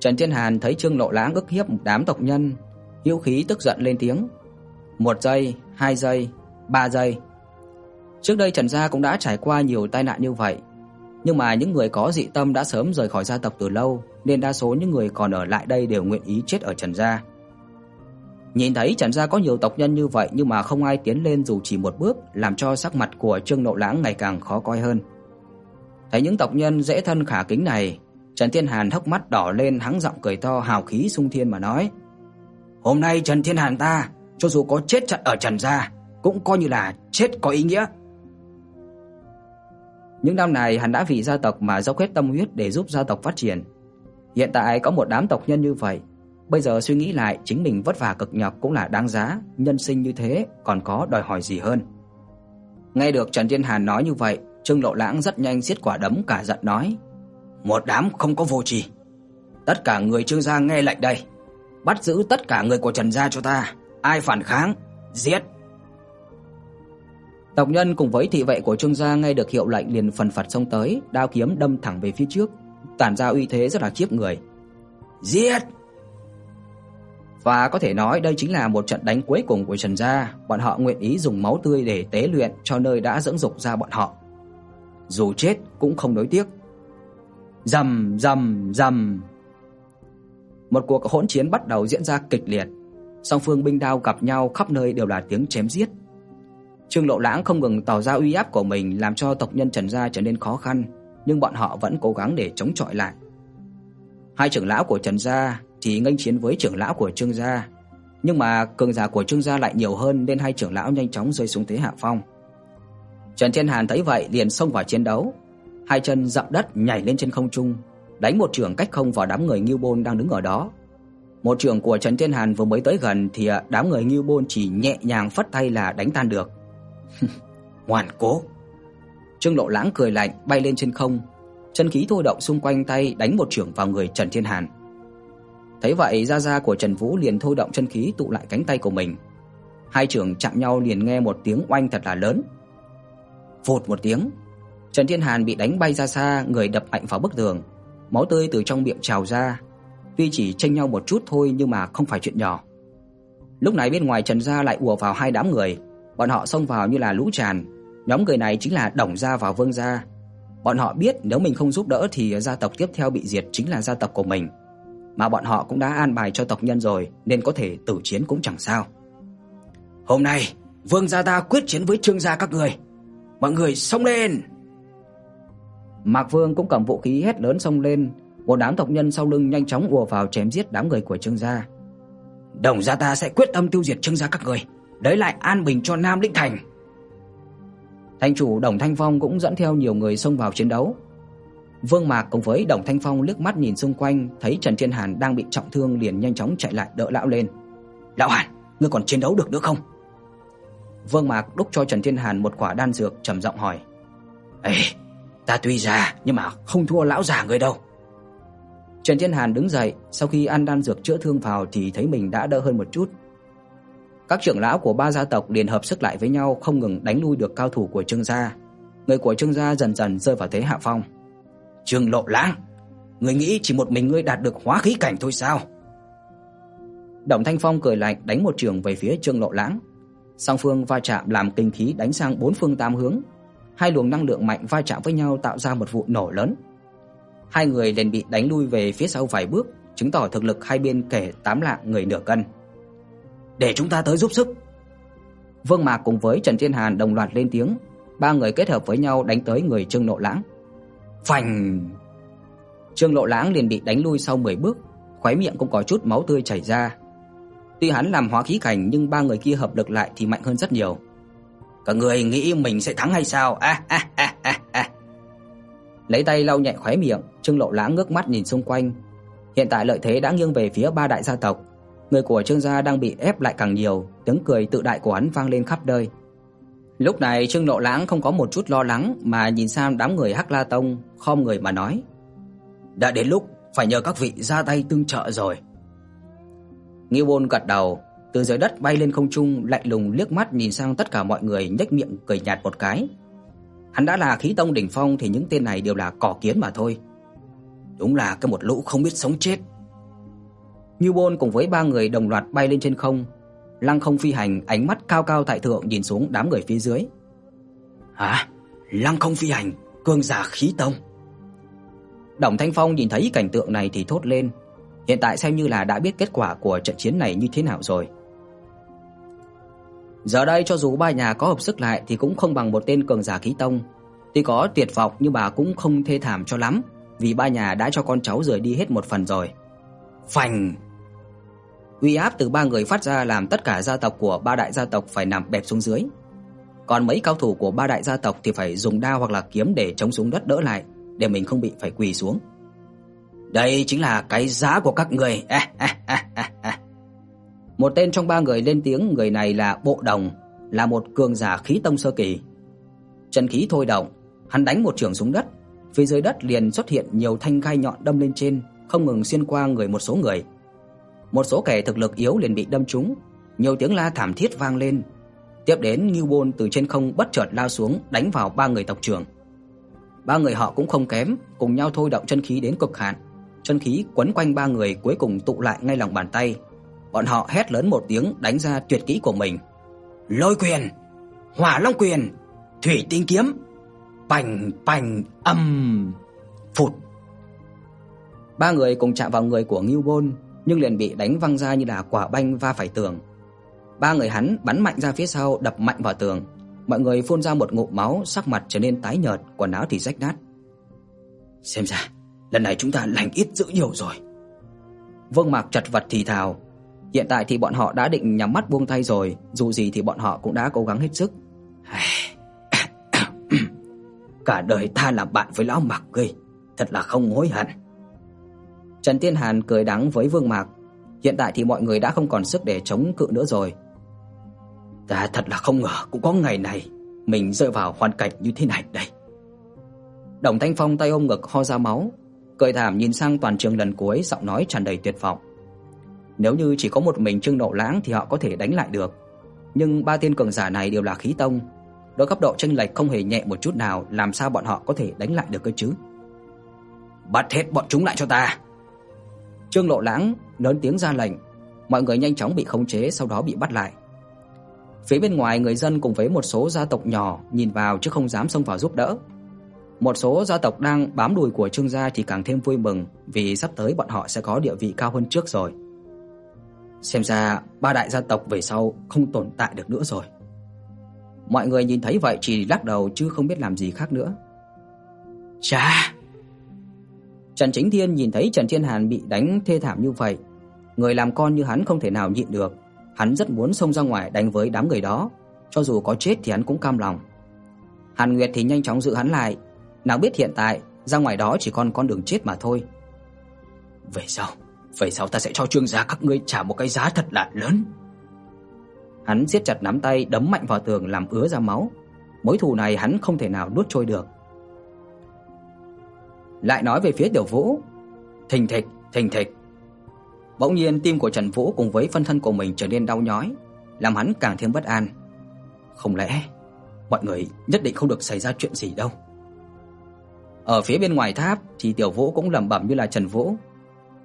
Trần Thiên Hàn thấy Trương Nộ Lãng ức hiếp một đám tộc nhân, hiếu khí tức giận lên tiếng. Một giây, hai giây, ba giây, Trước đây Trần gia cũng đã trải qua nhiều tai nạn như vậy, nhưng mà những người có dị tâm đã sớm rời khỏi gia tộc từ lâu, nên đa số những người còn ở lại đây đều nguyện ý chết ở Trần gia. Nhìn thấy Trần gia có nhiều tộc nhân như vậy nhưng mà không ai tiến lên dù chỉ một bước, làm cho sắc mặt của Trương Nộ Lãng ngày càng khó coi hơn. Thấy những tộc nhân dễ thân khả kính này, Trần Thiên Hàn hốc mắt đỏ lên hắng giọng cười to hào khí sung thiên mà nói: "Hôm nay Trần Thiên Hàn ta, cho dù có chết trận ở Trần gia, cũng coi như là chết có ý nghĩa." Những năm này hắn đã vì gia tộc mà dốc hết tâm huyết để giúp gia tộc phát triển. Hiện tại có một đám tộc nhân như vậy, Bây giờ suy nghĩ lại, chính mình vất vả cực nhọc cũng là đáng giá, nhân sinh như thế còn có đòi hỏi gì hơn. Nghe được Trần Thiên Hàn nói như vậy, Trương Lộ Lãng rất nhanh siết quả đấm cả giận nói: "Một đám không có vô tri. Tất cả người Trương gia nghe lệnh đây, bắt giữ tất cả người của Trần gia cho ta, ai phản kháng, giết." Tộc nhân cùng với thị vệ của Trương gia nghe được hiệu lệnh liền phần phật xông tới, đao kiếm đâm thẳng về phía trước, tản ra uy thế rất là khiếp người. "Giết!" Và có thể nói đây chính là một trận đánh cuối cùng của Trần gia, bọn họ nguyện ý dùng máu tươi để tế luyện cho nơi đã dưỡng dục ra bọn họ. Dù chết cũng không đối tiếc. Rầm rầm rầm. Một cuộc hỗn chiến bắt đầu diễn ra kịch liệt. Song phương binh đao gặp nhau khắp nơi đều là tiếng chém giết. Trương Lộ Lãng không ngừng tỏ ra uy áp của mình làm cho tộc nhân Trần gia trở nên khó khăn, nhưng bọn họ vẫn cố gắng để chống chọi lại. Hai trưởng lão của Trần gia thì nghênh chiến với trưởng lão của Trương gia, nhưng mà cường giả của Trương gia lại nhiều hơn nên hai trưởng lão nhanh chóng rơi xuống thế hạ phong. Trần Thiên Hàn thấy vậy liền xông vào chiến đấu, hai chân dậm đất nhảy lên trên không trung, đánh một trường cách không vào đám người Ngưu Bôn đang đứng ở đó. Một trường của Trần Thiên Hàn vừa mới tới gần thì đám người Ngưu Bôn chỉ nhẹ nhàng phất tay là đánh tan được. Ngoan cố. Trương Lộ Lãng cười lạnh bay lên trên không, chân khí thôi động xung quanh tay đánh một chưởng vào người Trần Thiên Hàn. Thấy vậy, da da của Trần Vũ liền thôi động chân khí tụ lại cánh tay của mình. Hai chưởng chạm nhau liền nghe một tiếng oanh thật là lớn. Phụt một tiếng, Trần Thiên Hàn bị đánh bay ra xa, người đập mạnh vào bức tường, máu tươi từ trong miệng trào ra. Tuy chỉ chênh nhau một chút thôi nhưng mà không phải chuyện nhỏ. Lúc này bên ngoài Trần gia lại ùa vào hai đám người, bọn họ xông vào như là lũ tràn. Nhóm người này chính là Đồng gia và Vương gia. Bọn họ biết nếu mình không giúp đỡ thì gia tộc tiếp theo bị diệt chính là gia tộc của mình mà bọn họ cũng đã an bài cho tộc nhân rồi nên có thể tử chiến cũng chẳng sao. Hôm nay, Vương gia ta quyết chiến với Trương gia các người. Mọi người xông lên. Mạc Vương cũng cầm vũ khí hét lớn xông lên, một đám tộc nhân sau lưng nhanh chóng ùa vào chém giết đám người của Trương gia. Đồng gia ta sẽ quyết tâm tiêu diệt Trương gia các người, lấy lại an bình cho Nam Lĩnh thành. Thành chủ Đồng Thanh Phong cũng dẫn theo nhiều người xông vào chiến đấu, Vương Mạc cùng với Đồng Thanh Phong liếc mắt nhìn xung quanh, thấy Trần Thiên Hàn đang bị trọng thương liền nhanh chóng chạy lại đỡ lão lên. "Lão Hàn, ngươi còn chiến đấu được nữa không?" Vương Mạc đút cho Trần Thiên Hàn một quả đan dược trầm giọng hỏi. "Ê, ta tuy già nhưng mà không thua lão già người đâu." Trần Thiên Hàn đứng dậy, sau khi ăn đan dược chữa thương vào thì thấy mình đã đỡ hơn một chút. Các trưởng lão của ba gia tộc liền hợp sức lại với nhau, không ngừng đánh lui được cao thủ của Trương gia. Người của Trương gia dần dần rơi vào thế hạ phong. Trương Lộ Lãng, ngươi nghĩ chỉ một mình ngươi đạt được hóa khí cảnh thôi sao? Động Thanh Phong cười lạnh đánh một trường về phía Trương Lộ Lãng. Song phương va chạm làm kinh khí đánh sang bốn phương tám hướng. Hai luồng năng lượng mạnh va chạm với nhau tạo ra một vụ nổ lớn. Hai người liền bị đánh lui về phía sau vài bước, chứng tỏ thực lực hai bên kể tám lạng người nửa cân. Để chúng ta tới giúp sức. Vương Mạc cùng với Trần Thiên Hàn đồng loạt lên tiếng, ba người kết hợp với nhau đánh tới người Trương Lộ Lãng. Phành! Trương Lộ Lãng liền bị đánh lui sau 10 bước, khóe miệng cũng có chút máu tươi chảy ra. Tuy hắn làm hóa khí cảnh nhưng ba người kia hợp lực lại thì mạnh hơn rất nhiều. Các người nghĩ mình sẽ thắng hay sao? A a a a a. Lấy tay lau nhẹ khóe miệng, Trương Lộ Lãng ngước mắt nhìn xung quanh. Hiện tại lợi thế đã nghiêng về phía ba đại gia tộc, người của Trương gia đang bị ép lại càng nhiều, tiếng cười tự đại của hắn vang lên khắp nơi. Lúc này Trương Nộ Lãng không có một chút lo lắng mà nhìn sang đám người Hắc La Tông, khom người mà nói: "Đã đến lúc phải nhờ các vị ra tay tương trợ rồi." Ngưu Bôn gật đầu, từ dưới đất bay lên không trung, lạnh lùng liếc mắt nhìn sang tất cả mọi người, nhếch miệng cười nhạt một cái. Hắn đã là khí tông đỉnh phong thì những tên này đều là cỏ kiến mà thôi. Đúng là cái một lũ không biết sống chết. Ngưu Bôn cùng với ba người đồng loạt bay lên trên không, Lăng Không phi hành, ánh mắt cao cao tại thượng nhìn xuống đám người phía dưới. "Hả? Lăng Không phi hành, cường giả khí tông?" Đồng Thanh Phong nhìn thấy cảnh tượng này thì thốt lên, hiện tại xem như là đã biết kết quả của trận chiến này như thế nào rồi. Giờ đây cho dù ba nhà có hợp sức lại thì cũng không bằng một tên cường giả khí tông. Tuy có tuyệt vọng nhưng bà cũng không thê thảm cho lắm, vì ba nhà đã cho con cháu rời đi hết một phần rồi. Phành Uy áp từ ba người phát ra làm tất cả gia tộc của ba đại gia tộc phải nằm bẹp xuống dưới. Còn mấy cao thủ của ba đại gia tộc thì phải dùng đao hoặc là kiếm để chống xuống đất đỡ lại, để mình không bị phải quỳ xuống. Đây chính là cái giá của các người. một tên trong ba người lên tiếng, người này là Bộ Đồng, là một cường giả khí tông sơ kỳ. Chân khí thôi động, hắn đánh một trường xuống đất, phía dưới đất liền xuất hiện nhiều thanh gai nhọn đâm lên trên, không ngừng xuyên qua người một số người. Một số kẻ thực lực yếu liền bị đâm trúng, nhiều tiếng la thảm thiết vang lên. Tiếp đến Ngưu Bôn từ trên không bất chợt lao xuống đánh vào ba người tộc trưởng. Ba người họ cũng không kém, cùng nhau thôi động chân khí đến cực hạn. Chân khí quấn quanh ba người cuối cùng tụ lại ngay lòng bàn tay. Bọn họ hét lớn một tiếng đánh ra tuyệt kỹ của mình. Lôi quyền, Hỏa Long quyền, Thủy Tinh kiếm. Bành bành âm phụt. Ba người cùng chạm vào người của Ngưu Bôn, nhưng liền bị đánh văng ra như là quả banh va phải tường. Ba người hắn bắn mạnh ra phía sau, đập mạnh vào tường. Mọi người phun ra một ngụm máu, sắc mặt trở nên tái nhợt, quần áo thì rách nát. Xem ra, lần này chúng ta lành ít dữ nhiều rồi. Vương Mạc chật vật thì thào, hiện tại thì bọn họ đã định nhắm mắt buông tay rồi, dù gì thì bọn họ cũng đã cố gắng hết sức. Cả đời ta làm bạn với lão Mạc gây, thật là không hối hận. Trần Tiên Hàn cười đắng với Vương Mạc, hiện tại thì mọi người đã không còn sức để chống cự nữa rồi. Ta thật là không ngờ cũng có ngày này mình rơi vào hoàn cảnh như thế này đây. Đồng Thanh Phong tay ôm ngực ho ra máu, cười thảm nhìn sang toàn trường lần cuối, giọng nói tràn đầy tuyệt vọng. Nếu như chỉ có một mình Trương Nộ Lãng thì họ có thể đánh lại được, nhưng ba tiên cường giả này đều là khí tông, đối cấp độ chênh lệch không hề nhẹ một chút nào, làm sao bọn họ có thể đánh lại được cơ chứ? Bắt hết bọn chúng lại cho ta. Trương Lộ Lãng lớn tiếng ra lệnh, mọi người nhanh chóng bị khống chế sau đó bị bắt lại. Phía bên ngoài người dân cùng với một số gia tộc nhỏ nhìn vào chứ không dám xông vào giúp đỡ. Một số gia tộc đang bám đuôi của Trương gia thì càng thêm vui mừng vì sắp tới bọn họ sẽ có địa vị cao hơn trước rồi. Xem ra ba đại gia tộc về sau không tồn tại được nữa rồi. Mọi người nhìn thấy vậy chỉ lắc đầu chứ không biết làm gì khác nữa. Cha. Trần Chính Thiên nhìn thấy Trần Thiên Hàn bị đánh thê thảm như vậy, người làm con như hắn không thể nào nhịn được, hắn rất muốn xông ra ngoài đánh với đám người đó, cho dù có chết thì hắn cũng cam lòng. Hàn Nguyệt thì nhanh chóng giữ hắn lại, nàng biết hiện tại ra ngoài đó chỉ còn con đường chết mà thôi. Về sau, về sau ta sẽ cho Trương gia các ngươi trả một cái giá thật là lớn. Hắn siết chặt nắm tay đấm mạnh vào tường làm ứa ra máu. Mối thù này hắn không thể nào nuốt trôi được. Lại nói về phía Tiểu Vũ, thình thịch, thình thịch. Bỗng nhiên tim của Trần Vũ cùng với phân thân của mình trở nên đau nhói, làm hắn càng thêm bất an. Không lẽ mọi người nhất định không được xảy ra chuyện gì đâu? Ở phía bên ngoài tháp thì Tiểu Vũ cũng lẩm bẩm như là Trần Vũ.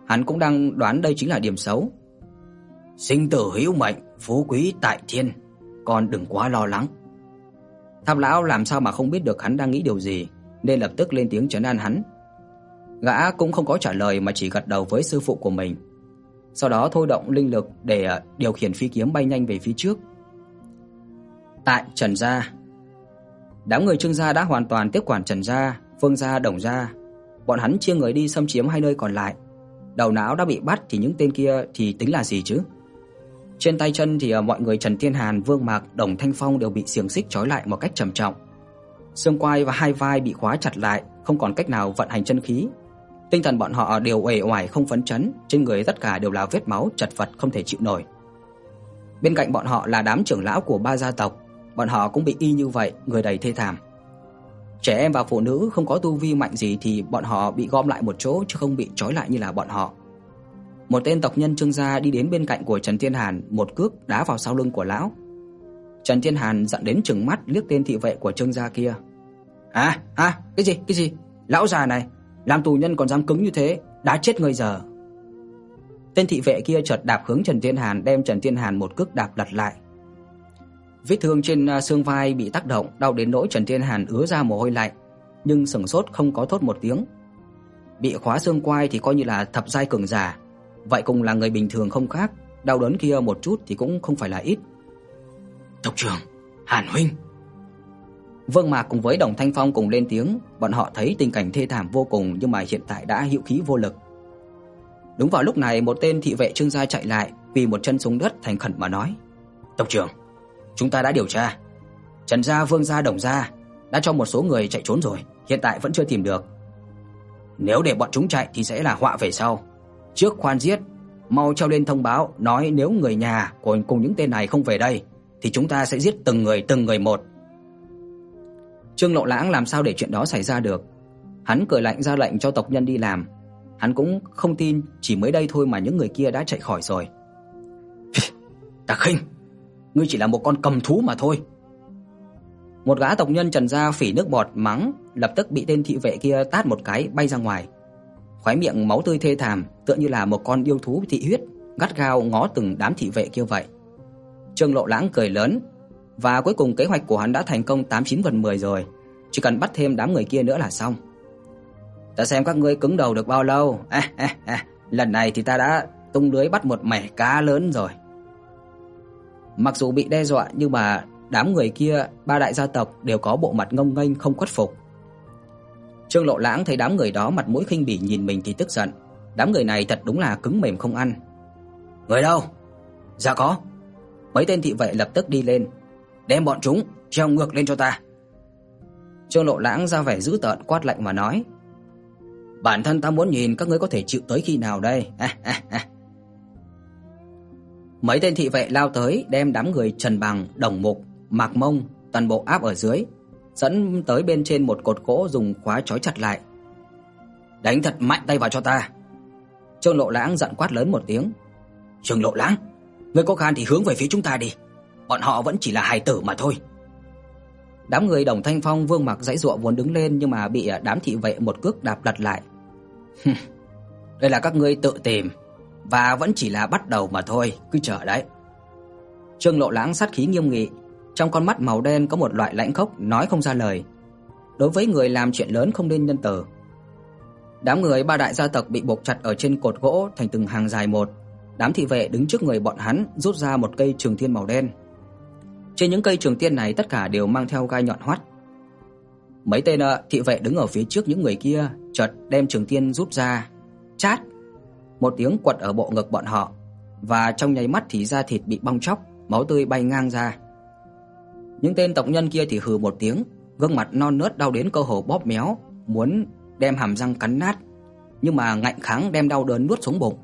Hắn cũng đang đoán đây chính là điểm xấu. Sinh tử hữu mệnh, phú quý tại thiên, con đừng quá lo lắng. Tháp lão làm sao mà không biết được hắn đang nghĩ điều gì, nên lập tức lên tiếng trấn an hắn. Gã cũng không có trả lời mà chỉ gật đầu với sư phụ của mình. Sau đó thôi động linh lực để à, điều khiển phi kiếm bay nhanh về phía trước. Tại Trần gia, đám người Trương gia đã hoàn toàn tiếp quản Trần gia, Vương gia, Đồng gia. Bọn hắn chia người đi xâm chiếm hai nơi còn lại. Đầu não đã bị bắt thì những tên kia thì tính là gì chứ? Trên tay chân thì à, mọi người Trần Thiên Hàn, Vương Mạc, Đồng Thanh Phong đều bị xiềng xích trói lại một cách trầm trọng. Xương quai và hai vai bị khóa chặt lại, không còn cách nào vận hành chân khí. Tinh thần bọn họ đều uể oải không phấn chấn, trên người tất cả đều là vết máu chật vật không thể chịu nổi. Bên cạnh bọn họ là đám trưởng lão của ba gia tộc, bọn họ cũng bị y như vậy, người đầy thê thảm. Trẻ em và phụ nữ không có tu vi mạnh gì thì bọn họ bị gom lại một chỗ chứ không bị trói lại như là bọn họ. Một tên tộc nhân Trương gia đi đến bên cạnh của Trần Thiên Hàn, một cước đá vào sau lưng của lão. Trần Thiên Hàn giận đến trừng mắt liếc tên thị vệ của Trương gia kia. "À, à, cái gì? Cái gì? Lão già này, làm tù nhân còn dám cứng như thế, đã chết ngươi giờ." Tên thị vệ kia chợt đạp hướng Trần Thiên Hàn, đem Trần Thiên Hàn một cước đạp lật lại. Vết thương trên à, xương vai bị tác động, đau đến nỗi Trần Thiên Hàn ứa ra mồ hôi lạnh, nhưng sững sốt không có thốt một tiếng. Bị khóa xương quai thì coi như là thập giai cường giả, vậy cùng là người bình thường không khác, đau đớn kia một chút thì cũng không phải là ít. "Tộc trưởng, Hàn huynh." Vương Mạc cùng với Đồng Thanh Phong cùng lên tiếng, bọn họ thấy tình cảnh thê thảm vô cùng nhưng mà hiện tại đã hữu khí vô lực. Đúng vào lúc này, một tên thị vệ Trương gia chạy lại, quỳ một chân xuống đất thành khẩn mà nói: "Tộc trưởng, chúng ta đã điều tra, Trần gia, Vương gia, Đồng gia đã cho một số người chạy trốn rồi, hiện tại vẫn chưa tìm được." Nếu để bọn chúng chạy thì sẽ là họa về sau. Trước khoan giết, mau treo lên thông báo nói nếu người nhà của cùng những tên này không về đây thì chúng ta sẽ giết từng người từng người một. Trương Lộ Lãng làm sao để chuyện đó xảy ra được? Hắn cười lạnh ra lệnh cho tộc nhân đi làm. Hắn cũng không tin chỉ mới đây thôi mà những người kia đã chạy khỏi rồi. Ta khinh, ngươi chỉ là một con cầm thú mà thôi. Một gã tộc nhân trần ra phỉ nước bọt mắng, lập tức bị tên thị vệ kia tát một cái bay ra ngoài. Khóe miệng máu tươi thê thảm, tựa như là một con yêu thú thị huyết, gắt gao ngó từng đám thị vệ kia vậy. Trương Lộ Lãng cười lớn, và cuối cùng kế hoạch của hắn đã thành công 89 phần 10 rồi, chỉ cần bắt thêm đám người kia nữa là xong. Ta xem các ngươi cứng đầu được bao lâu. À, à, à, lần này thì ta đã tung lưới bắt một mẻ cá lớn rồi. Mặc dù bị đe dọa nhưng mà đám người kia, ba đại gia tộc đều có bộ mặt ngông nghênh không khuất phục. Trương Lộ Lãng thấy đám người đó mặt mũi khinh bỉ nhìn mình thì tức giận. Đám người này thật đúng là cứng mềm không ăn. Người đâu? Dạ có. Mấy tên thị vệ lập tức đi lên, đem bọn chúng treo ngược lên cho ta. Trương Lộ Lãng ra vẻ dữ tợn quát lạnh mà nói: "Bản thân ta muốn nhìn các ngươi có thể chịu tới khi nào đây." Mấy tên thị vệ lao tới đem đám người Trần Bằng, Đồng Mục, Mạc Mông toàn bộ áp ở dưới, dẫn tới bên trên một cột gỗ dùng khóa trói chặt lại. "Đánh thật mạnh tay vào cho ta." Trương Lộ Lãng giận quát lớn một tiếng. "Trương Lộ Lãng, ngươi có gan thì hướng về phía chúng ta đi, bọn họ vẫn chỉ là hài tử mà thôi." Đám người Đồng Thanh Phong Vương Mặc dãy dụa vốn đứng lên nhưng mà bị à, đám thị vệ một cước đạp lật lại. Đây là các ngươi tự tìm và vẫn chỉ là bắt đầu mà thôi, cứ chờ đấy. Trương Lộ Lãng sát khí nghiêm nghị, trong con mắt màu đen có một loại lãnh khốc nói không ra lời. Đối với người làm chuyện lớn không nên nhân từ. Đám người ba đại gia tộc bị buộc chặt ở trên cột gỗ thành từng hàng dài một. Đám thị vệ đứng trước người bọn hắn rút ra một cây trường thiên màu đen. Trên những cây trường tiên này tất cả đều mang theo gai nhọn hoắt. Mấy tên ờ, thị vệ đứng ở phía trước những người kia, chợt đem trường tiên rút ra, chát một tiếng quật ở bộ ngực bọn họ, và trong nháy mắt thì da thịt bị bong tróc, máu tươi bay ngang ra. Những tên tộc nhân kia thì hừ một tiếng, gương mặt non nớt đau đến cơ hồ bóp méo, muốn đem hàm răng cắn nát, nhưng mà ngạnh kháng đem đau đớn nuốt xuống bụng.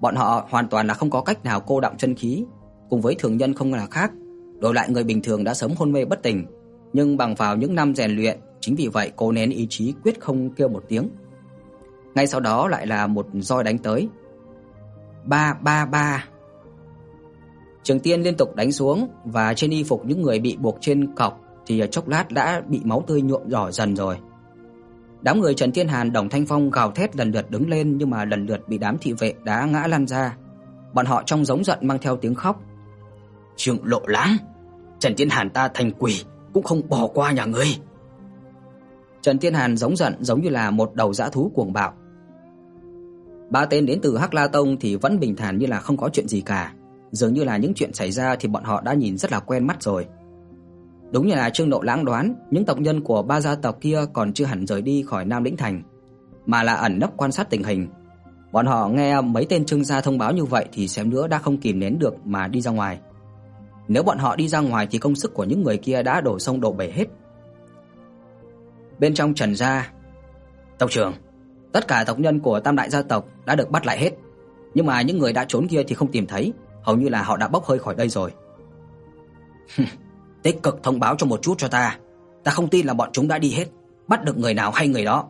Bọn họ hoàn toàn là không có cách nào cô đọng chân khí, cùng với thường nhân không là khác, đổi lại người bình thường đã sớm hôn mê bất tỉnh, nhưng bằng vào những năm rèn luyện, chính vì vậy cô nén ý chí quyết không kêu một tiếng. Ngay sau đó lại là một roi đánh tới. Ba ba ba. Trường Tiên liên tục đánh xuống và trên y phục những người bị buộc trên cọc thì chốc lát đã bị máu tươi nhuộm đỏ dần rồi. Đám người Trần Thiên Hàn, Đồng Thanh Phong gào thét lần lượt đứng lên nhưng mà lần lượt bị đám thị vệ đá ngã lăn ra. Bọn họ trong giống giận mang theo tiếng khóc. "Trương Lộ Lãng, Trần Thiên Hàn ta thành quỷ cũng không bỏ qua nhà ngươi." Trần Thiên Hàn giống giận giống như là một đầu dã thú cuồng bạo. Ba tên đến từ Hắc La Tông thì vẫn bình thản như là không có chuyện gì cả, dường như là những chuyện xảy ra thì bọn họ đã nhìn rất là quen mắt rồi. Đúng như là Trương Độ Lãng đoán, những tộc nhân của ba gia tộc kia còn chưa hẳn rời đi khỏi Nam Lĩnh thành, mà là ẩn nấp quan sát tình hình. Bọn họ nghe mấy tên Trương gia thông báo như vậy thì xem nữa đã không kìm nén được mà đi ra ngoài. Nếu bọn họ đi ra ngoài thì công sức của những người kia đã đổ sông đổ bể hết. Bên trong Trần gia, tộc trưởng Tất cả tộc nhân của Tam đại gia tộc đã được bắt lại hết, nhưng mà những người đã trốn kia thì không tìm thấy, hầu như là họ đã bốc hơi khỏi đây rồi. Tích cực thông báo cho một chút cho ta, ta không tin là bọn chúng đã đi hết, bắt được người nào hay người đó.